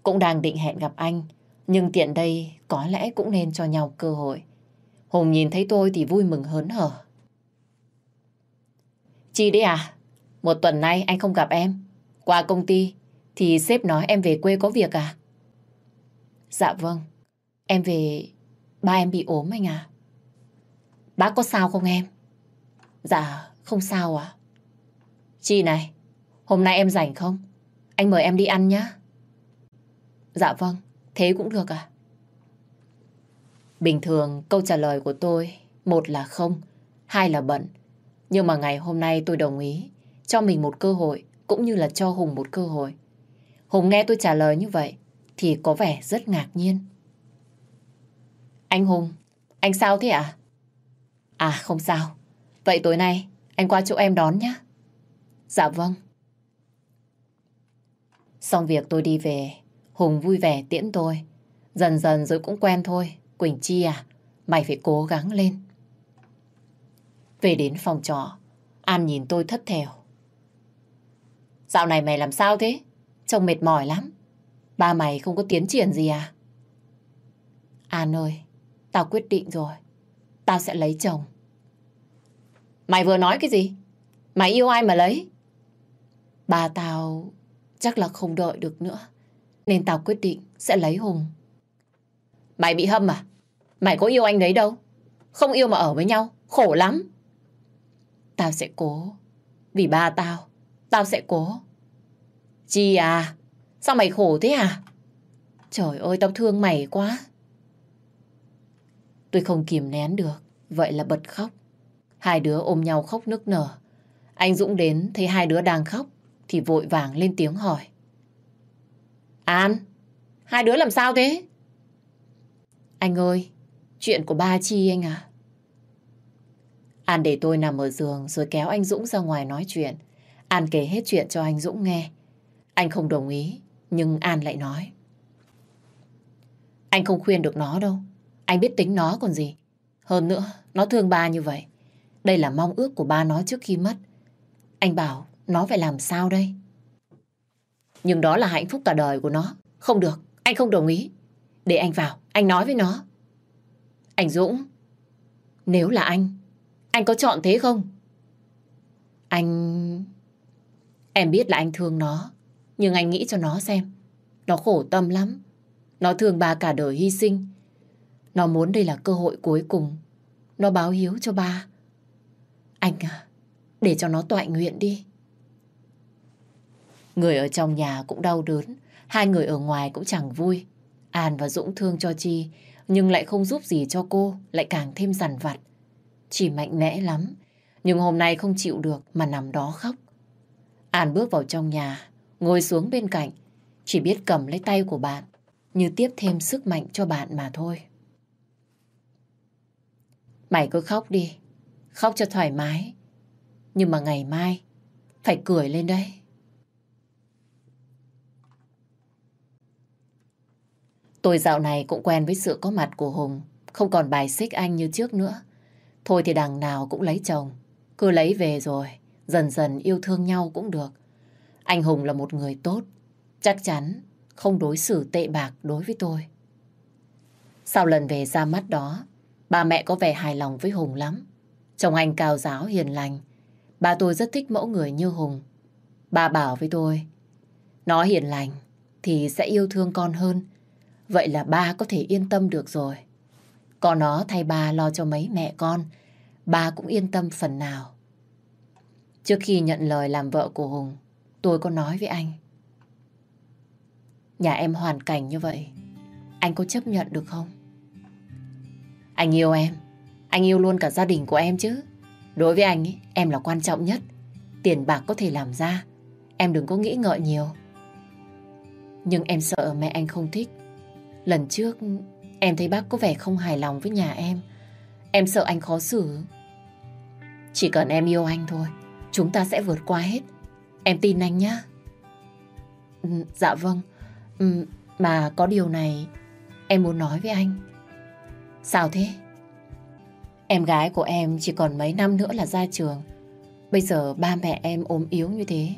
Cũng đang định hẹn gặp anh, nhưng tiện đây có lẽ cũng nên cho nhau cơ hội. Hùng nhìn thấy tôi thì vui mừng hớn hở. Chị đấy à? Một tuần nay anh không gặp em. Qua công ty thì sếp nói em về quê có việc à? Dạ vâng. Em về... Ba em bị ốm anh à? Bác có sao không em? Dạ, không sao à? Chị này, hôm nay em rảnh không? Anh mời em đi ăn nhá. Dạ vâng, thế cũng được à? Bình thường câu trả lời của tôi một là không, hai là bận. Nhưng mà ngày hôm nay tôi đồng ý cho mình một cơ hội cũng như là cho Hùng một cơ hội. Hùng nghe tôi trả lời như vậy thì có vẻ rất ngạc nhiên. Anh Hùng, anh sao thế ạ? À? à không sao. Vậy tối nay anh qua chỗ em đón nhé. Dạ vâng. Xong việc tôi đi về, Hùng vui vẻ tiễn tôi. Dần dần rồi cũng quen thôi. Quỳnh Chi à, mày phải cố gắng lên. Về đến phòng trọ, An nhìn tôi thất thèo. Dạo này mày làm sao thế? Trông mệt mỏi lắm. Ba mày không có tiến triển gì à? An ơi, tao quyết định rồi. tao sẽ lấy chồng. Mày vừa nói cái gì? Mày yêu ai mà lấy? Ba tao chắc là không đợi được nữa. Nên tao quyết định sẽ lấy Hùng. Mày bị hâm à? Mày có yêu anh đấy đâu. Không yêu mà ở với nhau. Khổ lắm. Tao sẽ cố. Vì ba tao. Tao sẽ cố. Chi à? Sao mày khổ thế à? Trời ơi, tao thương mày quá. Tôi không kìm nén được. Vậy là bật khóc. Hai đứa ôm nhau khóc nức nở. Anh Dũng đến thấy hai đứa đang khóc thì vội vàng lên tiếng hỏi. An, hai đứa làm sao thế? Anh ơi, chuyện của ba Chi anh à? An để tôi nằm ở giường rồi kéo anh Dũng ra ngoài nói chuyện. An kể hết chuyện cho anh Dũng nghe. Anh không đồng ý, nhưng An lại nói. Anh không khuyên được nó đâu. Anh biết tính nó còn gì. Hơn nữa, nó thương ba như vậy. Đây là mong ước của ba nó trước khi mất. Anh bảo nó phải làm sao đây? Nhưng đó là hạnh phúc cả đời của nó. Không được, anh không đồng ý. Để anh vào, anh nói với nó. Anh Dũng, nếu là anh, anh có chọn thế không? Anh... Em biết là anh thương nó, nhưng anh nghĩ cho nó xem. Nó khổ tâm lắm. Nó thương ba cả đời hy sinh. Nó muốn đây là cơ hội cuối cùng. Nó báo hiếu cho ba. Anh à, để cho nó toại nguyện đi. Người ở trong nhà cũng đau đớn, hai người ở ngoài cũng chẳng vui. An và Dũng thương cho Chi, nhưng lại không giúp gì cho cô, lại càng thêm dằn vặt. Chỉ mạnh mẽ lắm, nhưng hôm nay không chịu được mà nằm đó khóc. An bước vào trong nhà, ngồi xuống bên cạnh, chỉ biết cầm lấy tay của bạn, như tiếp thêm sức mạnh cho bạn mà thôi. Mày cứ khóc đi, khóc cho thoải mái. Nhưng mà ngày mai, phải cười lên đây. Tôi dạo này cũng quen với sự có mặt của Hùng, không còn bài xích anh như trước nữa. Thôi thì đằng nào cũng lấy chồng, cứ lấy về rồi, dần dần yêu thương nhau cũng được. Anh Hùng là một người tốt, chắc chắn không đối xử tệ bạc đối với tôi. Sau lần về ra mắt đó, ba mẹ có vẻ hài lòng với Hùng lắm. Chồng anh cao giáo hiền lành, ba tôi rất thích mẫu người như Hùng. Ba bảo với tôi, nó hiền lành thì sẽ yêu thương con hơn, Vậy là ba có thể yên tâm được rồi. Có nó thay ba lo cho mấy mẹ con, ba cũng yên tâm phần nào. Trước khi nhận lời làm vợ của Hùng, tôi có nói với anh. Nhà em hoàn cảnh như vậy, anh có chấp nhận được không? Anh yêu em, anh yêu luôn cả gia đình của em chứ. Đối với anh, ấy, em là quan trọng nhất. Tiền bạc có thể làm ra, em đừng có nghĩ ngợi nhiều. Nhưng em sợ mẹ anh không thích Lần trước em thấy bác có vẻ không hài lòng với nhà em. Em sợ anh khó xử. Chỉ cần em yêu anh thôi, chúng ta sẽ vượt qua hết. Em tin anh nhá. Ừ, dạ vâng. Ừ, mà có điều này em muốn nói với anh. Sao thế? Em gái của em chỉ còn mấy năm nữa là ra trường. Bây giờ ba mẹ em ốm yếu như thế.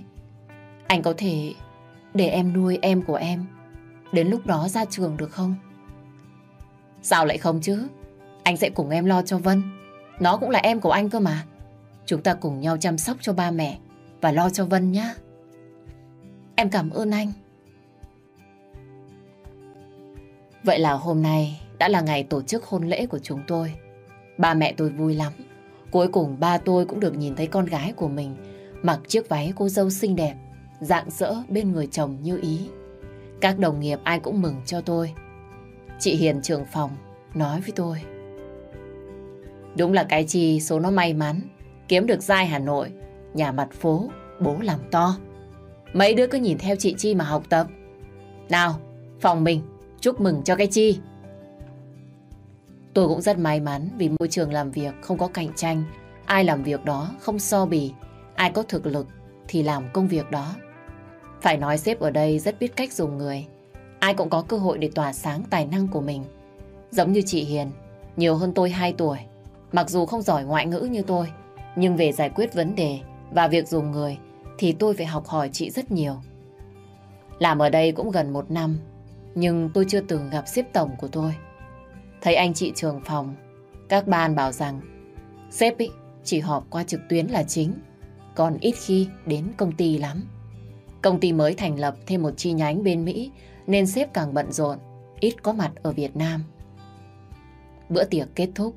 Anh có thể để em nuôi em của em Đến lúc đó ra trường được không? Sao lại không chứ? Anh sẽ cùng em lo cho Vân. Nó cũng là em của anh cơ mà. Chúng ta cùng nhau chăm sóc cho ba mẹ và lo cho Vân nhé. Em cảm ơn anh. Vậy là hôm nay đã là ngày tổ chức hôn lễ của chúng tôi. Ba mẹ tôi vui lắm. Cuối cùng ba tôi cũng được nhìn thấy con gái của mình mặc chiếc váy cô dâu xinh đẹp, dạng dỡ bên người chồng như ý. Các đồng nghiệp ai cũng mừng cho tôi. Chị Hiền trưởng phòng nói với tôi. Đúng là cái chi số nó may mắn, kiếm được giai Hà Nội, nhà mặt phố, bố làm to. Mấy đứa cứ nhìn theo chị Chi mà học tập. Nào, phòng mình, chúc mừng cho cái Chi. Tôi cũng rất may mắn vì môi trường làm việc không có cạnh tranh. Ai làm việc đó không so bì, ai có thực lực thì làm công việc đó. Phải nói sếp ở đây rất biết cách dùng người. Ai cũng có cơ hội để tỏa sáng tài năng của mình. Giống như chị Hiền, nhiều hơn tôi 2 tuổi. Mặc dù không giỏi ngoại ngữ như tôi, nhưng về giải quyết vấn đề và việc dùng người thì tôi phải học hỏi chị rất nhiều. Làm ở đây cũng gần một năm, nhưng tôi chưa từng gặp sếp tổng của tôi. Thấy anh chị trường phòng, Các ban bảo rằng sếp ý, chỉ họp qua trực tuyến là chính, còn ít khi đến công ty lắm. Công ty mới thành lập thêm một chi nhánh bên Mỹ nên sếp càng bận rộn, ít có mặt ở Việt Nam. Bữa tiệc kết thúc,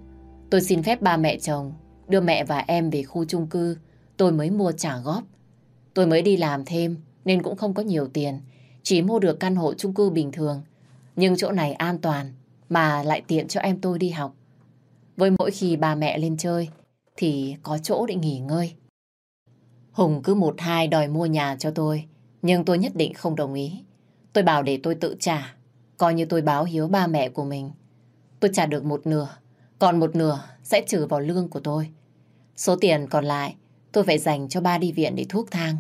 tôi xin phép ba mẹ chồng đưa mẹ và em về khu chung cư tôi mới mua trả góp. Tôi mới đi làm thêm nên cũng không có nhiều tiền, chỉ mua được căn hộ chung cư bình thường. Nhưng chỗ này an toàn mà lại tiện cho em tôi đi học. Với mỗi khi ba mẹ lên chơi thì có chỗ để nghỉ ngơi. Hùng cứ một hai đòi mua nhà cho tôi, nhưng tôi nhất định không đồng ý. Tôi bảo để tôi tự trả, coi như tôi báo hiếu ba mẹ của mình. Tôi trả được một nửa, còn một nửa sẽ trừ vào lương của tôi. Số tiền còn lại tôi phải dành cho ba đi viện để thuốc thang.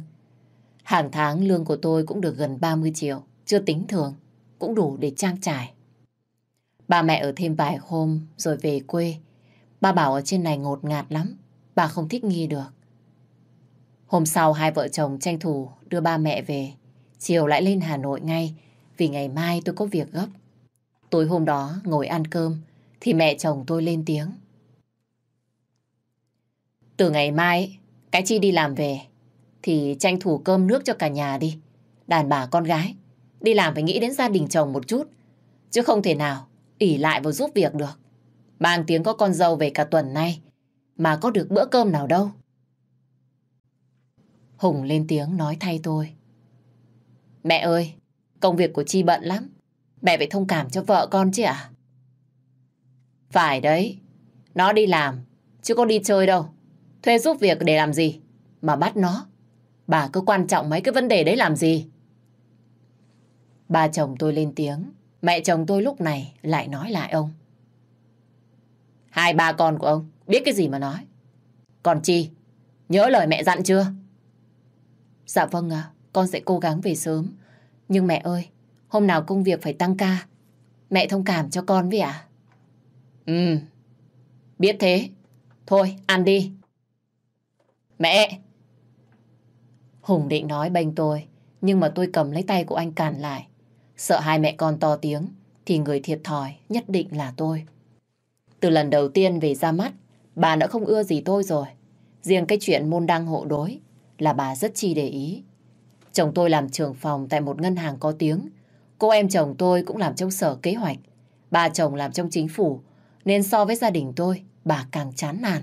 Hàng tháng lương của tôi cũng được gần 30 triệu, chưa tính thường, cũng đủ để trang trải. Ba mẹ ở thêm vài hôm rồi về quê. Ba bảo ở trên này ngột ngạt lắm, bà không thích nghi được. Hôm sau hai vợ chồng tranh thủ đưa ba mẹ về. Chiều lại lên Hà Nội ngay, vì ngày mai tôi có việc gấp. Tối hôm đó ngồi ăn cơm, thì mẹ chồng tôi lên tiếng. Từ ngày mai, cái chi đi làm về, thì tranh thủ cơm nước cho cả nhà đi. Đàn bà con gái, đi làm phải nghĩ đến gia đình chồng một chút, chứ không thể nào ỉ lại vào giúp việc được. Mang tiếng có con dâu về cả tuần nay, mà có được bữa cơm nào đâu. Hùng lên tiếng nói thay tôi. Mẹ ơi, công việc của Chi bận lắm. Mẹ phải thông cảm cho vợ con chứ ạ? Phải đấy, nó đi làm, chứ có đi chơi đâu. Thuê giúp việc để làm gì? Mà bắt nó. Bà cứ quan trọng mấy cái vấn đề đấy làm gì? Ba chồng tôi lên tiếng. Mẹ chồng tôi lúc này lại nói lại ông. Hai ba con của ông biết cái gì mà nói. Còn Chi, nhớ lời mẹ dặn chưa? Dạ vâng ạ, con sẽ cố gắng về sớm. Nhưng mẹ ơi, hôm nào công việc phải tăng ca. Mẹ thông cảm cho con với ạ? Ừ, biết thế. Thôi, ăn đi. Mẹ! Hùng định nói bênh tôi, nhưng mà tôi cầm lấy tay của anh cản lại. Sợ hai mẹ con to tiếng, thì người thiệt thòi nhất định là tôi. Từ lần đầu tiên về ra mắt, bà đã không ưa gì tôi rồi. Riêng cái chuyện môn đăng hộ đối là bà rất chi để ý. Chồng tôi làm trưởng phòng tại một ngân hàng có tiếng. Cô em chồng tôi cũng làm trong sở kế hoạch. Bà chồng làm trong chính phủ. Nên so với gia đình tôi, bà càng chán nản.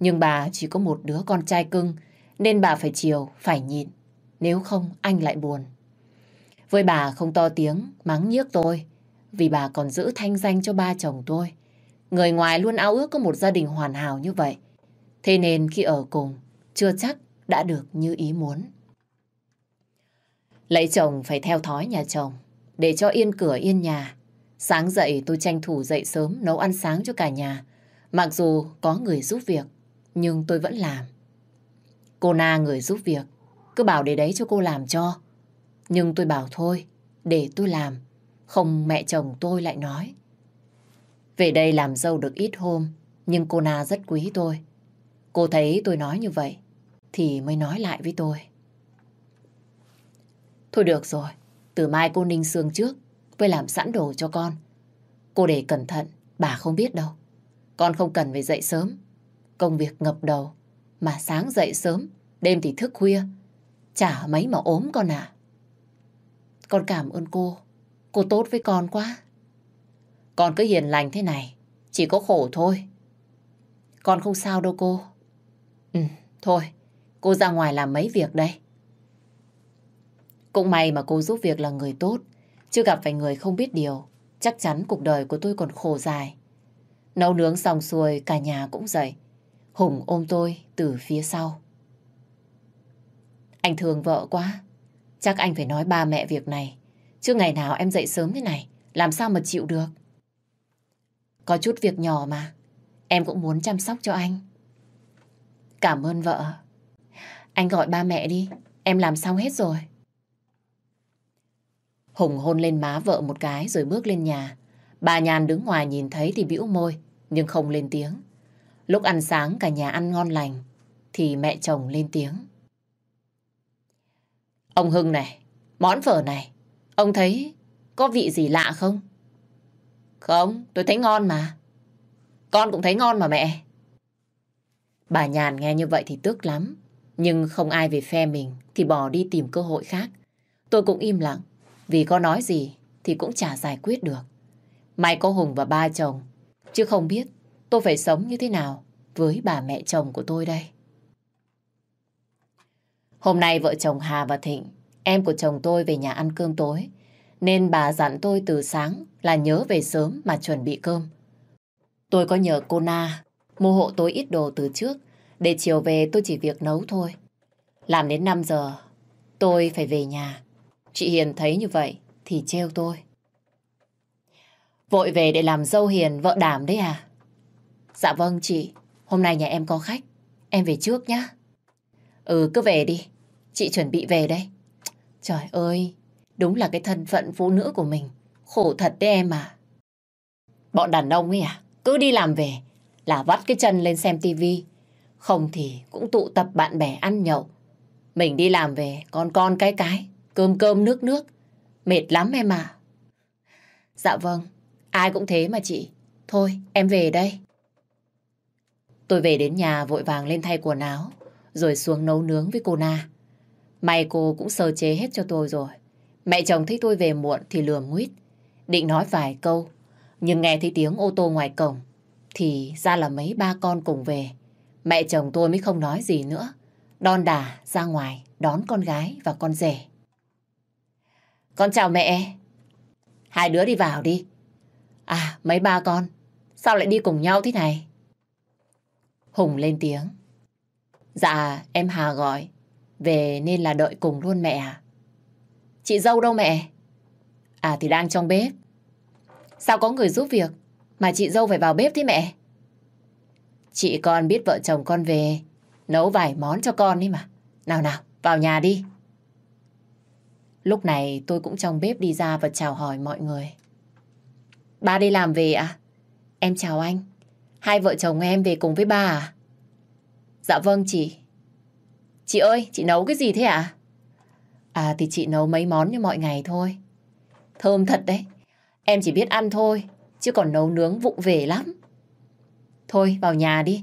Nhưng bà chỉ có một đứa con trai cưng, nên bà phải chiều, phải nhịn. Nếu không, anh lại buồn. Với bà không to tiếng, mắng nhiếc tôi, vì bà còn giữ thanh danh cho ba chồng tôi. Người ngoài luôn ao ước có một gia đình hoàn hảo như vậy. Thế nên khi ở cùng, chưa chắc đã được như ý muốn. Lấy chồng phải theo thói nhà chồng, để cho yên cửa yên nhà. Sáng dậy tôi tranh thủ dậy sớm nấu ăn sáng cho cả nhà. Mặc dù có người giúp việc, nhưng tôi vẫn làm. Cô Na người giúp việc, cứ bảo để đấy cho cô làm cho. Nhưng tôi bảo thôi, để tôi làm. Không mẹ chồng tôi lại nói. Về đây làm dâu được ít hôm, nhưng cô Na rất quý tôi. Cô thấy tôi nói như vậy, thì mới nói lại với tôi. Thôi được rồi, từ mai cô ninh xương trước, tôi làm sẵn đồ cho con. Cô để cẩn thận, bà không biết đâu. Con không cần phải dậy sớm, Công việc ngập đầu, mà sáng dậy sớm, đêm thì thức khuya. Chả mấy mà ốm con à. Con cảm ơn cô, cô tốt với con quá. Con cứ hiền lành thế này, chỉ có khổ thôi. Con không sao đâu cô. Ừ, thôi, cô ra ngoài làm mấy việc đây. Cũng may mà cô giúp việc là người tốt, chưa gặp phải người không biết điều. Chắc chắn cuộc đời của tôi còn khổ dài. Nấu nướng xong xuôi, cả nhà cũng dậy. Hùng ôm tôi từ phía sau. Anh thương vợ quá. Chắc anh phải nói ba mẹ việc này. Chứ ngày nào em dậy sớm thế này, làm sao mà chịu được. Có chút việc nhỏ mà, em cũng muốn chăm sóc cho anh. Cảm ơn vợ. Anh gọi ba mẹ đi, em làm xong hết rồi. Hùng hôn lên má vợ một cái rồi bước lên nhà. Bà Nhàn đứng ngoài nhìn thấy thì bĩu môi, nhưng không lên tiếng. Lúc ăn sáng cả nhà ăn ngon lành, thì mẹ chồng lên tiếng. Ông Hưng này, món phở này, ông thấy có vị gì lạ không? Không, tôi thấy ngon mà. con cũng thấy ngon mà mẹ. Bà Nhàn nghe như vậy thì tức lắm. Nhưng không ai về phe mình thì bỏ đi tìm cơ hội khác. Tôi cũng im lặng. Vì có nói gì thì cũng chả giải quyết được. May có Hùng và ba chồng. Chứ không biết tôi phải sống như thế nào với bà mẹ chồng của tôi đây. Hôm nay vợ chồng Hà và Thịnh, em của chồng tôi về nhà ăn cơm tối. Nên bà dặn tôi từ sáng là nhớ về sớm mà chuẩn bị cơm. Tôi có nhờ cô Na mua hộ tôi ít đồ từ trước để chiều về tôi chỉ việc nấu thôi. Làm đến 5 giờ tôi phải về nhà. Chị Hiền thấy như vậy thì trêu tôi. Vội về để làm dâu Hiền vợ đảm đấy à? Dạ vâng chị, hôm nay nhà em có khách. Em về trước nhá. Ừ cứ về đi, chị chuẩn bị về đây. Trời ơi, đúng là cái thân phận phụ nữ của mình. Khổ thật đấy em à. Bọn đàn ông ấy à, cứ đi làm về là vắt cái chân lên xem tivi. Không thì cũng tụ tập bạn bè ăn nhậu. Mình đi làm về con con cái cái, cơm cơm nước nước. Mệt lắm em à. Dạ vâng, ai cũng thế mà chị. Thôi, em về đây. Tôi về đến nhà vội vàng lên thay quần áo, rồi xuống nấu nướng với cô Na. May cô cũng sơ chế hết cho tôi rồi. Mẹ chồng thấy tôi về muộn thì lườm nguyết. Định nói vài câu, nhưng nghe thấy tiếng ô tô ngoài cổng, thì ra là mấy ba con cùng về. Mẹ chồng tôi mới không nói gì nữa. Đon đà ra ngoài đón con gái và con rể. Con chào mẹ. Hai đứa đi vào đi. À, mấy ba con, sao lại đi cùng nhau thế này? Hùng lên tiếng. Dạ, em Hà gọi. Về nên là đợi cùng luôn mẹ à? Chị dâu đâu mẹ? À thì đang trong bếp. Sao có người giúp việc mà chị dâu phải vào bếp thế mẹ? Chị con biết vợ chồng con về nấu vài món cho con đi mà. Nào nào, vào nhà đi. Lúc này tôi cũng trong bếp đi ra và chào hỏi mọi người. Ba đi làm về à? Em chào anh. Hai vợ chồng em về cùng với ba à? Dạ vâng chị. Chị ơi, chị nấu cái gì thế ạ? À? à thì chị nấu mấy món như mọi ngày thôi. Thơm thật đấy. Em chỉ biết ăn thôi, chứ còn nấu nướng vụng về lắm. Thôi, vào nhà đi.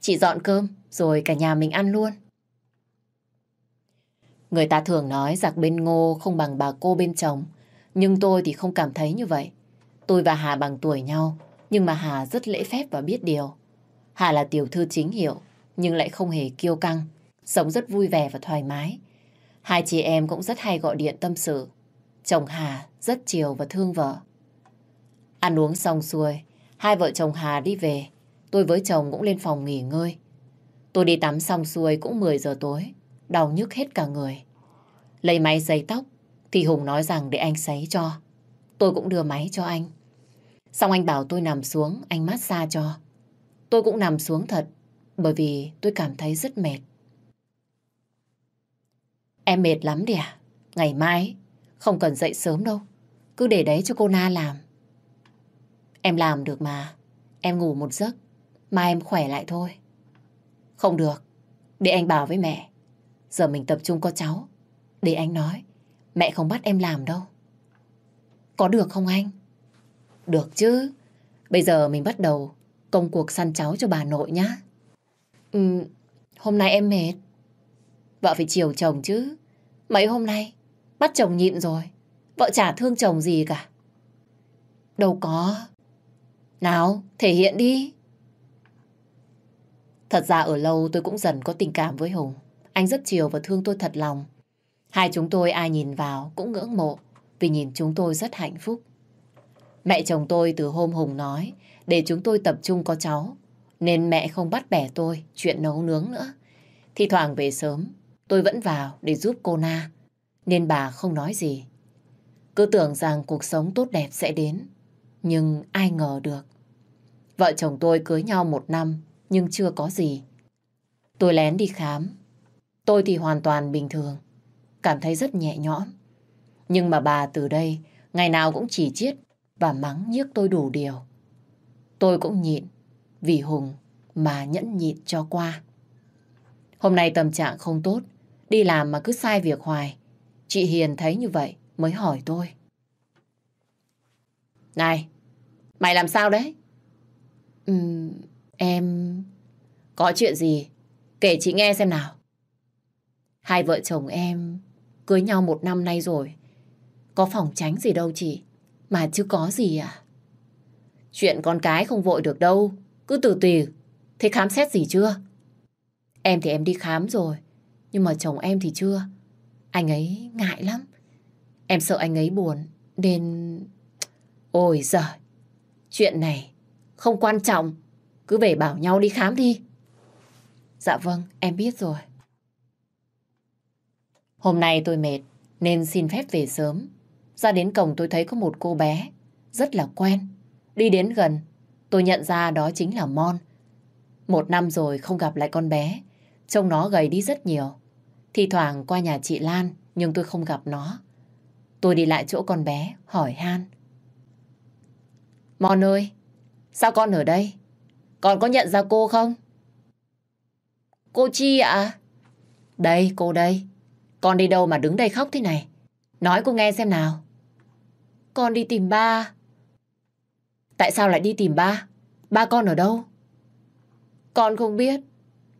Chị dọn cơm, rồi cả nhà mình ăn luôn. Người ta thường nói giặc bên ngô không bằng bà cô bên chồng. Nhưng tôi thì không cảm thấy như vậy. Tôi và Hà bằng tuổi nhau, nhưng mà Hà rất lễ phép và biết điều. Hà là tiểu thư chính hiệu, nhưng lại không hề kiêu căng, sống rất vui vẻ và thoải mái. Hai chị em cũng rất hay gọi điện tâm sự. Chồng Hà rất chiều và thương vợ. Ăn uống xong xuôi, hai vợ chồng Hà đi về. Tôi với chồng cũng lên phòng nghỉ ngơi. Tôi đi tắm xong xuôi cũng 10 giờ tối, đau nhức hết cả người. Lấy máy giấy tóc, thì Hùng nói rằng để anh sấy cho. Tôi cũng đưa máy cho anh. Xong anh bảo tôi nằm xuống, anh mát xa cho. Tôi cũng nằm xuống thật, bởi vì tôi cảm thấy rất mệt. Em mệt lắm đi à? Ngày mai không cần dậy sớm đâu. Cứ để đấy cho cô Na làm. Em làm được mà. Em ngủ một giấc. Mai em khỏe lại thôi. Không được. Để anh bảo với mẹ. Giờ mình tập trung có cháu. Để anh nói. Mẹ không bắt em làm đâu. Có được không anh? Được chứ. Bây giờ mình bắt đầu công cuộc săn cháu cho bà nội nhá. Ừ, hôm nay em mệt. Vợ phải chiều chồng chứ. Mấy hôm nay, bắt chồng nhịn rồi. Vợ chả thương chồng gì cả. Đâu có. Nào, thể hiện đi. Thật ra ở lâu tôi cũng dần có tình cảm với Hùng. Anh rất chiều và thương tôi thật lòng. Hai chúng tôi ai nhìn vào cũng ngưỡng mộ, vì nhìn chúng tôi rất hạnh phúc. Mẹ chồng tôi từ hôm Hùng nói, để chúng tôi tập trung có cháu, nên mẹ không bắt bẻ tôi chuyện nấu nướng nữa. Thì thoảng về sớm, tôi vẫn vào để giúp cô Na, nên bà không nói gì. Cứ tưởng rằng cuộc sống tốt đẹp sẽ đến, nhưng ai ngờ được. Vợ chồng tôi cưới nhau một năm nhưng chưa có gì. Tôi lén đi khám. Tôi thì hoàn toàn bình thường. Cảm thấy rất nhẹ nhõm. Nhưng mà bà từ đây ngày nào cũng chỉ chiết và mắng nhiếc tôi đủ điều. Tôi cũng nhịn vì Hùng mà nhẫn nhịn cho qua. Hôm nay tâm trạng không tốt, đi làm mà cứ sai việc hoài. Chị Hiền thấy như vậy mới hỏi tôi. Này, mày làm sao đấy? Ừm, em... Có chuyện gì? Kể chị nghe xem nào. Hai vợ chồng em cưới nhau một năm nay rồi. Có phòng tránh gì đâu chị. Mà chưa có gì à? Chuyện con cái không vội được đâu. Cứ từ từ. Thế khám xét gì chưa? Em thì em đi khám rồi. Nhưng mà chồng em thì chưa. Anh ấy ngại lắm. Em sợ anh ấy buồn. Nên... Ôi giời. Chuyện này không quan trọng. Cứ về bảo nhau đi khám đi. Dạ vâng, em biết rồi. Hôm nay tôi mệt nên xin phép về sớm. Ra đến cổng tôi thấy có một cô bé rất là quen. Đi đến gần, tôi nhận ra đó chính là Mon. Một năm rồi không gặp lại con bé, trông nó gầy đi rất nhiều. Thì thoảng qua nhà chị Lan nhưng tôi không gặp nó. Tôi đi lại chỗ con bé, hỏi han. Mon ơi, sao con ở đây? Con có nhận ra cô không? Cô Chi ạ? Đây, cô đây. Con đi đâu mà đứng đây khóc thế này? Nói cô nghe xem nào. Con đi tìm ba. Tại sao lại đi tìm ba? Ba con ở đâu? Con không biết.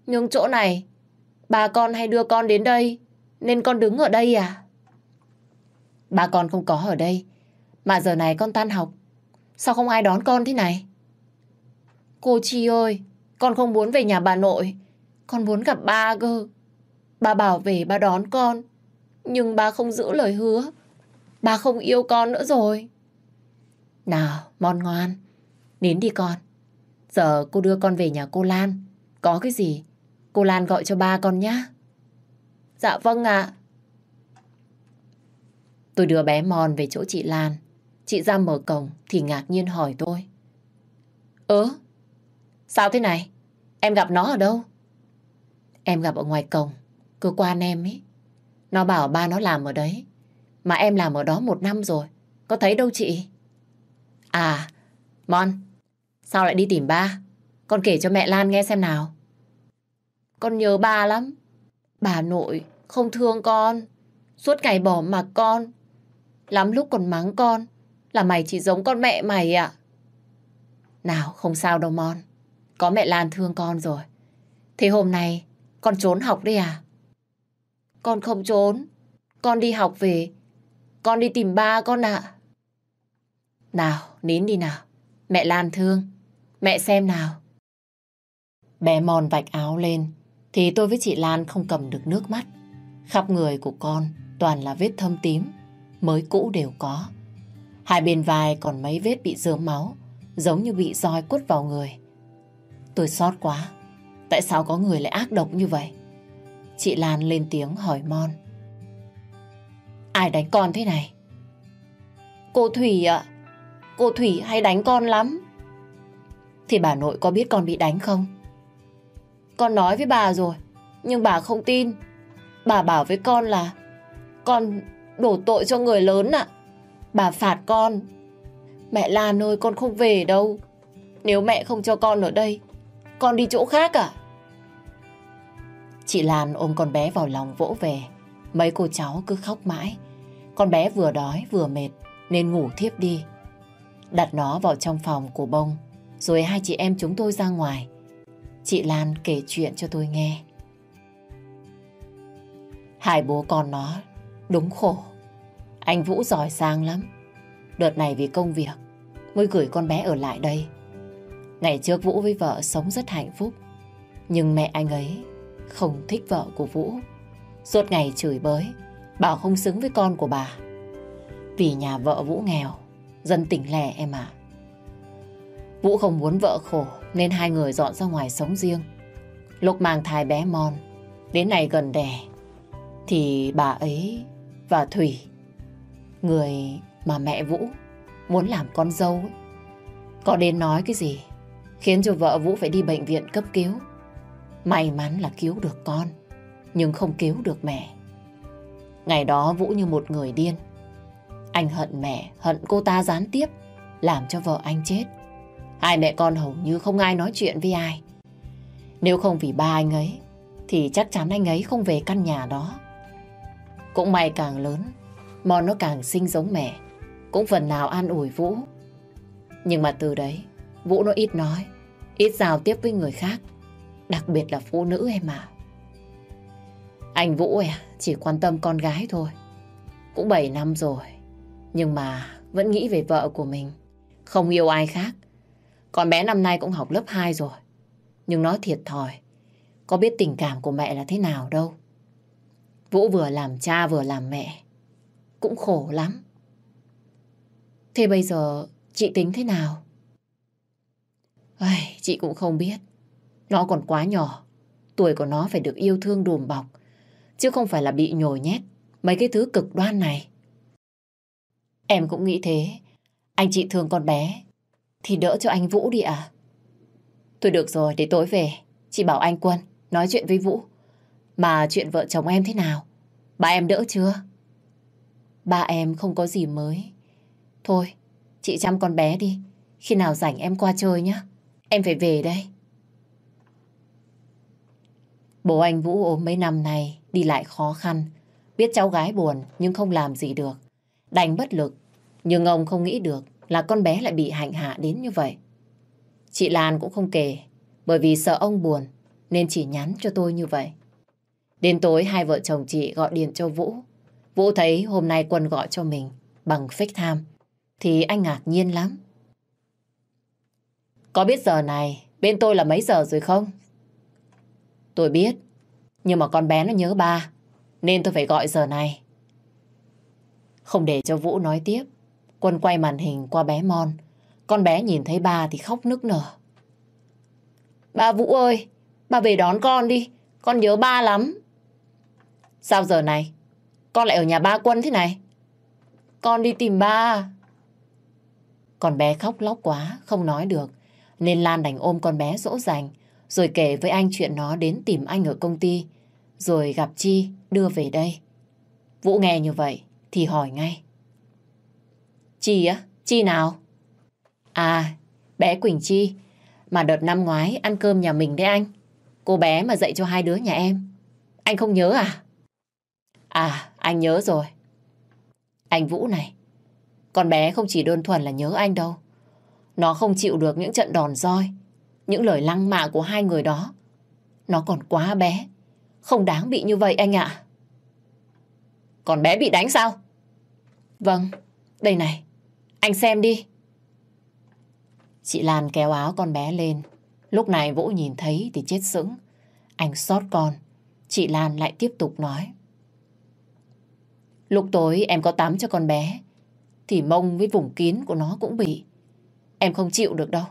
Nhưng chỗ này, ba con hay đưa con đến đây, nên con đứng ở đây à? Ba con không có ở đây, mà giờ này con tan học. Sao không ai đón con thế này? Cô Chi ơi, con không muốn về nhà bà nội. Con muốn gặp ba cơ. ba bảo về ba đón con. Nhưng ba không giữ lời hứa. Ba không yêu con nữa rồi. Nào, Mon ngoan. Đến đi con. Giờ cô đưa con về nhà cô Lan. Có cái gì? Cô Lan gọi cho ba con nhé. Dạ vâng ạ. Tôi đưa bé Mon về chỗ chị Lan. Chị ra mở cổng thì ngạc nhiên hỏi tôi. Ơ? Sao thế này? Em gặp nó ở đâu? Em gặp ở ngoài cổng, cơ quan em ấy. Nó bảo ba nó làm ở đấy. Mà em làm ở đó một năm rồi. Có thấy đâu chị? À, Mon, sao lại đi tìm ba? Con kể cho mẹ Lan nghe xem nào. Con nhớ ba lắm. Bà nội không thương con. Suốt ngày bỏ mặc con. Lắm lúc còn mắng con. Là mày chỉ giống con mẹ mày ạ. Nào, không sao đâu Mon. Có mẹ Lan thương con rồi. Thế hôm nay con trốn học đi à? Con không trốn. Con đi học về. Con đi tìm ba con ạ. Nào, nín đi nào. Mẹ Lan thương. Mẹ xem nào. Bé mòn vạch áo lên. Thì tôi với chị Lan không cầm được nước mắt. Khắp người của con toàn là vết thâm tím. Mới cũ đều có. Hai bên vai còn mấy vết bị dớm máu. Giống như bị roi quất vào người. Tôi xót quá. Tại sao có người lại ác độc như vậy? Chị Lan lên tiếng hỏi Mon. Ai đánh con thế này? Cô Thủy ạ. Cô Thủy hay đánh con lắm. Thì bà nội có biết con bị đánh không? Con nói với bà rồi, nhưng bà không tin. Bà bảo với con là con đổ tội cho người lớn ạ. Bà phạt con. Mẹ Lan ơi, con không về đâu. Nếu mẹ không cho con ở đây, con đi chỗ khác à? Chị Lan ôm con bé vào lòng vỗ về. Mấy cô cháu cứ khóc mãi. Con bé vừa đói vừa mệt, nên ngủ thiếp đi. Đặt nó vào trong phòng của bông. Rồi hai chị em chúng tôi ra ngoài. Chị Lan kể chuyện cho tôi nghe. Hai bố con nó đúng khổ. Anh Vũ giỏi sang lắm. Đợt này vì công việc, mới gửi con bé ở lại đây. Ngày trước Vũ với vợ sống rất hạnh phúc. Nhưng mẹ anh ấy không thích vợ của Vũ. Suốt ngày chửi bới, bảo không xứng với con của bà. Vì nhà vợ Vũ nghèo, dân tỉnh lẻ em ạ. Vũ không muốn vợ khổ nên hai người dọn ra ngoài sống riêng. Lúc mang thai bé Mon, đến này gần đẻ, thì bà ấy và Thủy, người mà mẹ Vũ muốn làm con dâu, ấy, có đến nói cái gì khiến cho vợ Vũ phải đi bệnh viện cấp cứu. May mắn là cứu được con, nhưng không cứu được mẹ. Ngày đó Vũ như một người điên. Anh hận mẹ, hận cô ta gián tiếp, làm cho vợ anh chết. Hai mẹ con hầu như không ai nói chuyện với ai. Nếu không vì ba anh ấy, thì chắc chắn anh ấy không về căn nhà đó. Cũng may càng lớn, Mon nó càng sinh giống mẹ, cũng phần nào an ủi Vũ. Nhưng mà từ đấy, Vũ nó ít nói, ít giao tiếp với người khác, đặc biệt là phụ nữ em ạ. Anh Vũ à, chỉ quan tâm con gái thôi. Cũng 7 năm rồi, nhưng mà vẫn nghĩ về vợ của mình, không yêu ai khác. Con bé năm nay cũng học lớp 2 rồi, nhưng nó thiệt thòi, có biết tình cảm của mẹ là thế nào đâu. Vũ vừa làm cha vừa làm mẹ, cũng khổ lắm. Thế bây giờ chị tính thế nào? Ai, chị cũng không biết. Nó còn quá nhỏ. Tuổi của nó phải được yêu thương đùm bọc. Chứ không phải là bị nhồi nhét mấy cái thứ cực đoan này. Em cũng nghĩ thế. Anh chị thương con bé. Thì đỡ cho anh Vũ đi à? Thôi được rồi, để tối về. Chị bảo anh Quân nói chuyện với Vũ. Mà chuyện vợ chồng em thế nào? Ba em đỡ chưa? Ba em không có gì mới. Thôi, chị chăm con bé đi. Khi nào rảnh em qua chơi nhé. Em phải về đây. Bố anh Vũ ốm mấy năm nay, đi lại khó khăn. Biết cháu gái buồn nhưng không làm gì được. Đành bất lực, nhưng ông không nghĩ được là con bé lại bị hạnh hạ đến như vậy. Chị Lan cũng không kể, bởi vì sợ ông buồn nên chỉ nhắn cho tôi như vậy. Đến tối hai vợ chồng chị gọi điện cho Vũ. Vũ thấy hôm nay Quân gọi cho mình bằng fake time thì anh ngạc nhiên lắm. Có biết giờ này bên tôi là mấy giờ rồi không? Tôi biết, nhưng mà con bé nó nhớ ba, nên tôi phải gọi giờ này. Không để cho Vũ nói tiếp, Quân quay màn hình qua bé Mon. Con bé nhìn thấy ba thì khóc nức nở. Ba Vũ ơi, ba về đón con đi, con nhớ ba lắm. Sao giờ này, con lại ở nhà ba Quân thế này? Con đi tìm ba. Con bé khóc lóc quá, không nói được. Nên Lan đành ôm con bé dỗ dành, rồi kể với anh chuyện nó đến tìm anh ở công ty, rồi gặp Chi đưa về đây. Vũ nghe như vậy thì hỏi ngay. Chi á? Chi nào? À, bé Quỳnh Chi, mà đợt năm ngoái ăn cơm nhà mình đấy anh. Cô bé mà dạy cho hai đứa nhà em. Anh không nhớ à? À, anh nhớ rồi. Anh Vũ này, con bé không chỉ đơn thuần là nhớ anh đâu. Nó không chịu được những trận đòn roi, những lời lăng mạ của hai người đó. Nó còn quá bé, không đáng bị như vậy anh ạ. Còn bé bị đánh sao? Vâng, đây này, anh xem đi. Chị Lan kéo áo con bé lên. Lúc này Vũ nhìn thấy thì chết sững. Anh xót con. Chị Lan lại tiếp tục nói. Lúc tối em có tắm cho con bé thì mông với vùng kín của nó cũng bị. Em không chịu được đâu.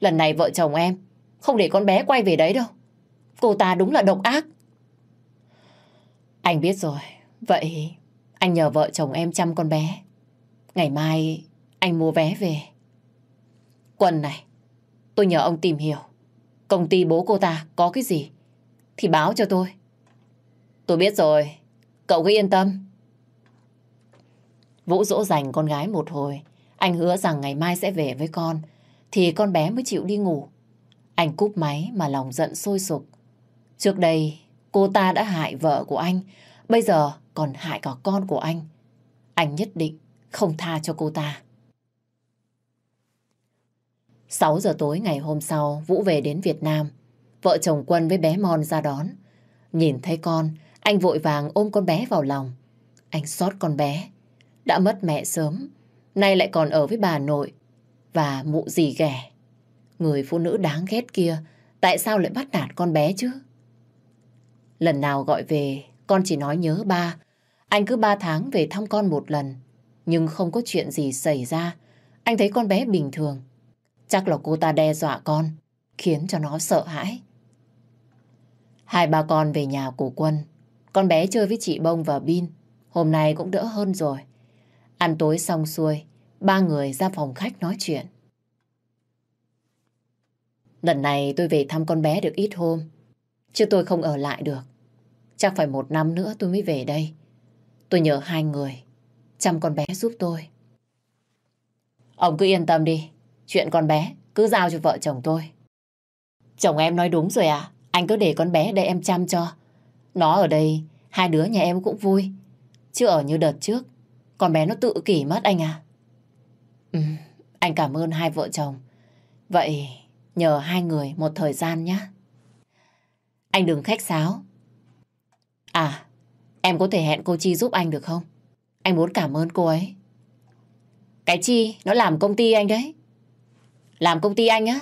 Lần này vợ chồng em không để con bé quay về đấy đâu. Cô ta đúng là độc ác. Anh biết rồi. Vậy anh nhờ vợ chồng em chăm con bé. Ngày mai anh mua vé về. Quân này, tôi nhờ ông tìm hiểu. Công ty bố cô ta có cái gì thì báo cho tôi. Tôi biết rồi. Cậu cứ yên tâm. Vũ dỗ dành con gái một hồi. Anh hứa rằng ngày mai sẽ về với con. Thì con bé mới chịu đi ngủ. Anh cúp máy mà lòng giận sôi sục. Trước đây, cô ta đã hại vợ của anh. Bây giờ còn hại cả con của anh. Anh nhất định không tha cho cô ta. 6 giờ tối ngày hôm sau, Vũ về đến Việt Nam. Vợ chồng Quân với bé Mon ra đón. Nhìn thấy con, anh vội vàng ôm con bé vào lòng. Anh xót con bé. Đã mất mẹ sớm, nay lại còn ở với bà nội và mụ gì ghẻ. Người phụ nữ đáng ghét kia, tại sao lại bắt nạt con bé chứ? Lần nào gọi về, con chỉ nói nhớ ba. Anh cứ ba tháng về thăm con một lần, nhưng không có chuyện gì xảy ra. Anh thấy con bé bình thường. Chắc là cô ta đe dọa con, khiến cho nó sợ hãi. Hai ba con về nhà của Quân. Con bé chơi với chị Bông và Bin. Hôm nay cũng đỡ hơn rồi. Ăn tối xong xuôi, ba người ra phòng khách nói chuyện. Lần này tôi về thăm con bé được ít hôm, chứ tôi không ở lại được. Chắc phải một năm nữa tôi mới về đây. Tôi nhờ hai người chăm con bé giúp tôi. Ông cứ yên tâm đi, chuyện con bé cứ giao cho vợ chồng tôi. Chồng em nói đúng rồi à, anh cứ để con bé để em chăm cho. Nó ở đây, hai đứa nhà em cũng vui. Chứ ở như đợt trước, con bé nó tự kỷ mất anh à. Ừ, anh cảm ơn hai vợ chồng. Vậy nhờ hai người một thời gian nhé. Anh đừng khách sáo. À, em có thể hẹn cô Chi giúp anh được không? Anh muốn cảm ơn cô ấy. Cái Chi, nó làm công ty anh đấy. Làm công ty anh á?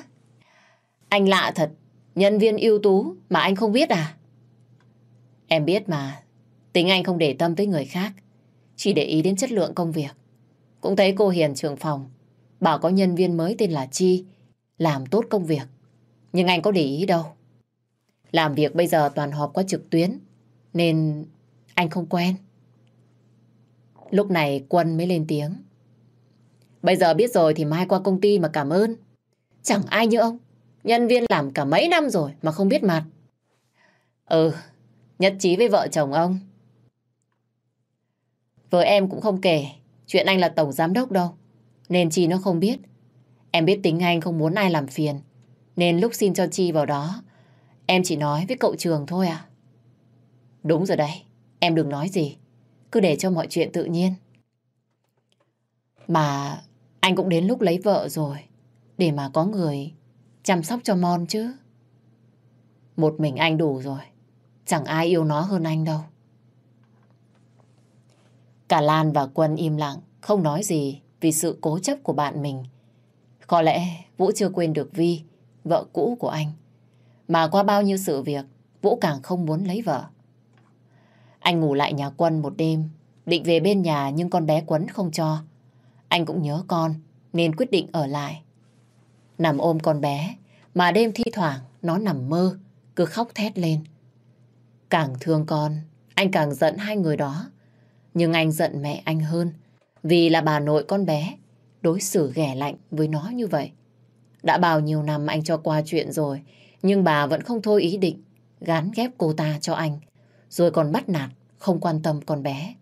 Anh lạ thật, nhân viên ưu tú mà anh không biết à? Em biết mà, tính anh không để tâm tới người khác, chỉ để ý đến chất lượng công việc. Cũng thấy cô Hiền trưởng phòng, bảo có nhân viên mới tên là Chi, làm tốt công việc. Nhưng anh có để ý đâu. Làm việc bây giờ toàn họp qua trực tuyến, nên anh không quen. Lúc này Quân mới lên tiếng. Bây giờ biết rồi thì mai qua công ty mà cảm ơn. Chẳng ai như ông. Nhân viên làm cả mấy năm rồi mà không biết mặt. Ừ, nhất trí với vợ chồng ông. Vợ em cũng không kể chuyện anh là tổng giám đốc đâu. Nên Chi nó không biết. Em biết tính anh không muốn ai làm phiền. Nên lúc xin cho Chi vào đó, em chỉ nói với cậu trường thôi à. Đúng rồi đấy, em đừng nói gì. Cứ để cho mọi chuyện tự nhiên. Mà anh cũng đến lúc lấy vợ rồi. Để mà có người chăm sóc cho Mon chứ. Một mình anh đủ rồi. Chẳng ai yêu nó hơn anh đâu. Cả Lan và Quân im lặng, không nói gì vì sự cố chấp của bạn mình. Có lẽ Vũ chưa quên được Vi, vợ cũ của anh. Mà qua bao nhiêu sự việc, Vũ càng không muốn lấy vợ. Anh ngủ lại nhà Quân một đêm, định về bên nhà nhưng con bé Quấn không cho. Anh cũng nhớ con, nên quyết định ở lại. Nằm ôm con bé, mà đêm thi thoảng nó nằm mơ, cứ khóc thét lên. Càng thương con, anh càng giận hai người đó. Nhưng anh giận mẹ anh hơn, vì là bà nội con bé, đối xử ghẻ lạnh với nó như vậy. Đã bao nhiêu năm anh cho qua chuyện rồi, nhưng bà vẫn không thôi ý định gán ghép cô ta cho anh, rồi còn bắt nạt, không quan tâm con bé.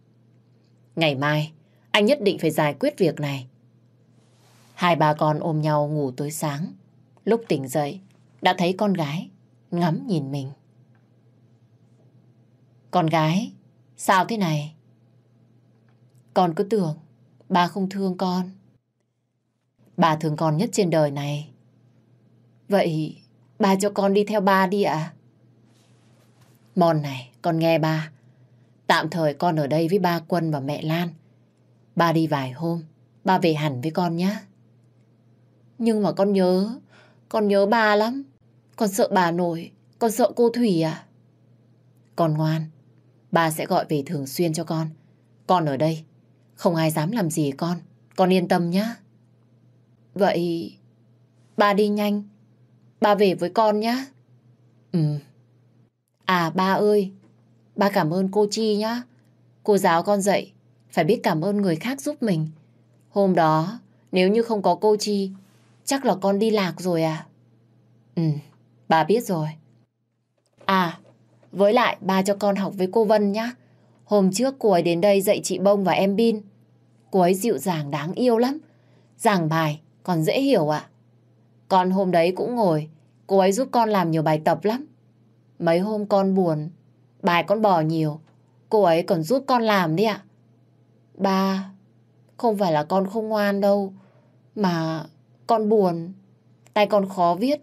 Ngày mai, anh nhất định phải giải quyết việc này. Hai bà con ôm nhau ngủ tới sáng. Lúc tỉnh dậy, đã thấy con gái ngắm nhìn mình. Con gái, sao thế này? Con cứ tưởng bà không thương con. Bà thương con nhất trên đời này. Vậy bà cho con đi theo ba đi ạ? À? Mòn này, con nghe ba. Tạm thời con ở đây với ba Quân và mẹ Lan. Ba đi vài hôm, ba về hẳn với con nhé. Nhưng mà con nhớ, con nhớ ba lắm. Con sợ bà nổi, con sợ cô Thủy à? Con ngoan, ba sẽ gọi về thường xuyên cho con. Con ở đây, không ai dám làm gì con. Con yên tâm nhé. Vậy, ba đi nhanh. Ba về với con nhé. Ừ. À ba ơi, ba cảm ơn cô Chi nhá. Cô giáo con dạy, phải biết cảm ơn người khác giúp mình. Hôm đó, nếu như không có cô Chi, chắc là con đi lạc rồi à? Ừ, bà biết rồi. À, với lại ba cho con học với cô Vân nhá. Hôm trước cô ấy đến đây dạy chị Bông và em Bin. Cô ấy dịu dàng đáng yêu lắm. Giảng bài còn dễ hiểu ạ. Con hôm đấy cũng ngồi, cô ấy giúp con làm nhiều bài tập lắm. Mấy hôm con buồn, bài con bỏ nhiều, cô ấy còn giúp con làm đi ạ. Ba, không phải là con không ngoan đâu, mà con buồn, tay con khó viết.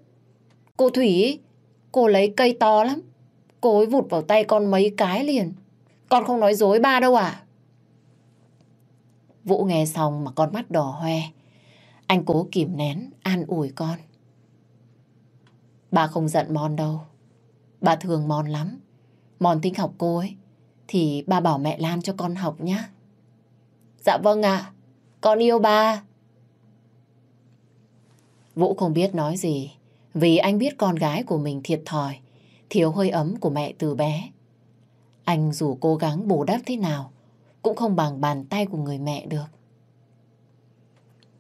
Cô Thủy, cô lấy cây to lắm, cô ấy vụt vào tay con mấy cái liền. Con không nói dối ba đâu à? Vũ nghe xong mà con mắt đỏ hoe. Anh cố kìm nén, an ủi con. Bà không giận Mon đâu. Bà thường Mon lắm. Mon tính học cô ấy. Thì ba bảo mẹ Lan cho con học nhá. Dạ vâng ạ. Con yêu ba. Vũ không biết nói gì. Vì anh biết con gái của mình thiệt thòi. Thiếu hơi ấm của mẹ từ bé. Anh dù cố gắng bù đắp thế nào cũng không bằng bàn tay của người mẹ được.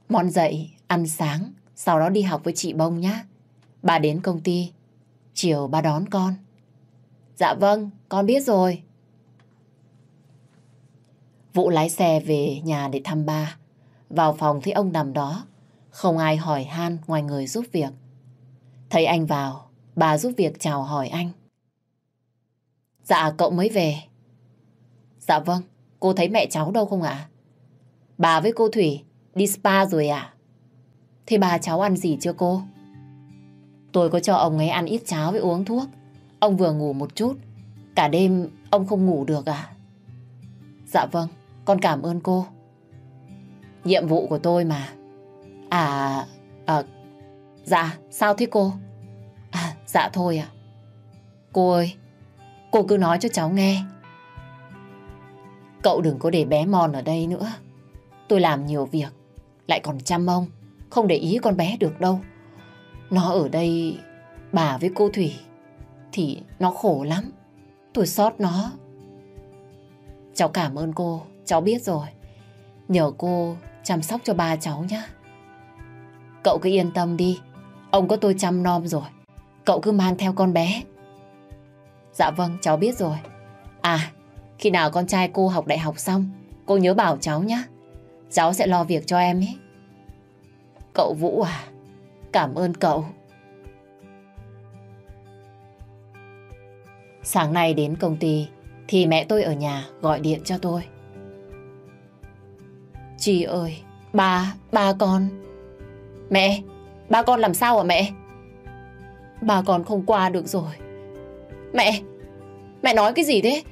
Mon dậy, ăn sáng, sau đó đi học với chị Bông nhé. Bà đến công ty, chiều bà đón con. Dạ vâng, con biết rồi. Vũ lái xe về nhà để thăm ba. Vào phòng thấy ông nằm đó, không ai hỏi han ngoài người giúp việc. Thấy anh vào, bà giúp việc chào hỏi anh. Dạ, cậu mới về. Dạ vâng, Cô thấy mẹ cháu đâu không ạ? Bà với cô Thủy đi spa rồi à? Thế bà cháu ăn gì chưa cô? Tôi có cho ông ấy ăn ít cháo với uống thuốc. Ông vừa ngủ một chút. Cả đêm ông không ngủ được à? Dạ vâng, con cảm ơn cô. Nhiệm vụ của tôi mà. À, à dạ, sao thế cô? À, dạ thôi ạ. Cô ơi, cô cứ nói cho cháu nghe. Cậu đừng có để bé Mon ở đây nữa. Tôi làm nhiều việc, lại còn chăm ông. Không để ý con bé được đâu. Nó ở đây, bà với cô Thủy, thì nó khổ lắm. Tôi xót nó. Cháu cảm ơn cô, cháu biết rồi. Nhờ cô chăm sóc cho ba cháu nhé. Cậu cứ yên tâm đi, ông có tôi chăm nom rồi. Cậu cứ mang theo con bé. Dạ vâng, cháu biết rồi. À, khi nào con trai cô học đại học xong, cô nhớ bảo cháu nhé. Cháu sẽ lo việc cho em ấy. Cậu Vũ à, cảm ơn cậu. Sáng nay đến công ty thì mẹ tôi ở nhà gọi điện cho tôi. Chị ơi, ba, ba con. Mẹ, ba con làm sao hả mẹ? Ba con không qua được rồi. Mẹ, mẹ nói cái gì thế?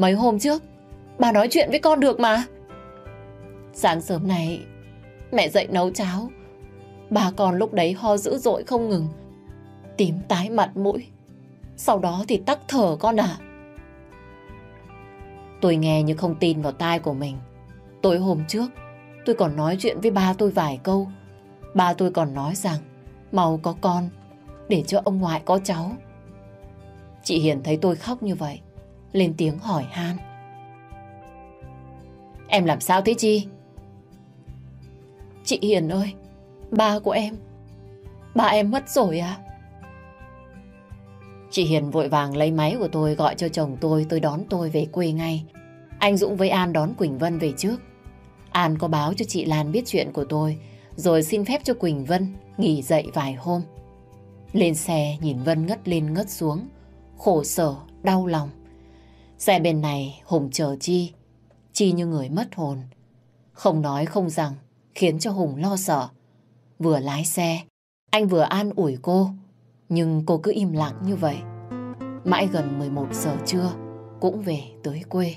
Mấy hôm trước, bà nói chuyện với con được mà. Sáng sớm này, mẹ dậy nấu cháo. Bà con lúc đấy ho dữ dội không ngừng. Tím tái mặt mũi. Sau đó thì tắc thở con ạ. Tôi nghe như không tin vào tai của mình. Tối hôm trước, tôi còn nói chuyện với ba tôi vài câu. Ba tôi còn nói rằng, mau có con, để cho ông ngoại có cháu. Chị Hiền thấy tôi khóc như vậy, lên tiếng hỏi han. Em làm sao thế Chi? Chị Hiền ơi, ba của em, ba em mất rồi à? Chị Hiền vội vàng lấy máy của tôi gọi cho chồng tôi, tôi đón tôi về quê ngay. Anh Dũng với An đón Quỳnh Vân về trước. An có báo cho chị Lan biết chuyện của tôi, rồi xin phép cho Quỳnh Vân nghỉ dậy vài hôm. Lên xe nhìn Vân ngất lên ngất xuống, khổ sở, đau lòng. Xe bên này Hùng chờ Chi, Chi như người mất hồn. Không nói không rằng, khiến cho Hùng lo sợ. Vừa lái xe, anh vừa an ủi cô, nhưng cô cứ im lặng như vậy. Mãi gần 11 giờ trưa cũng về tới quê.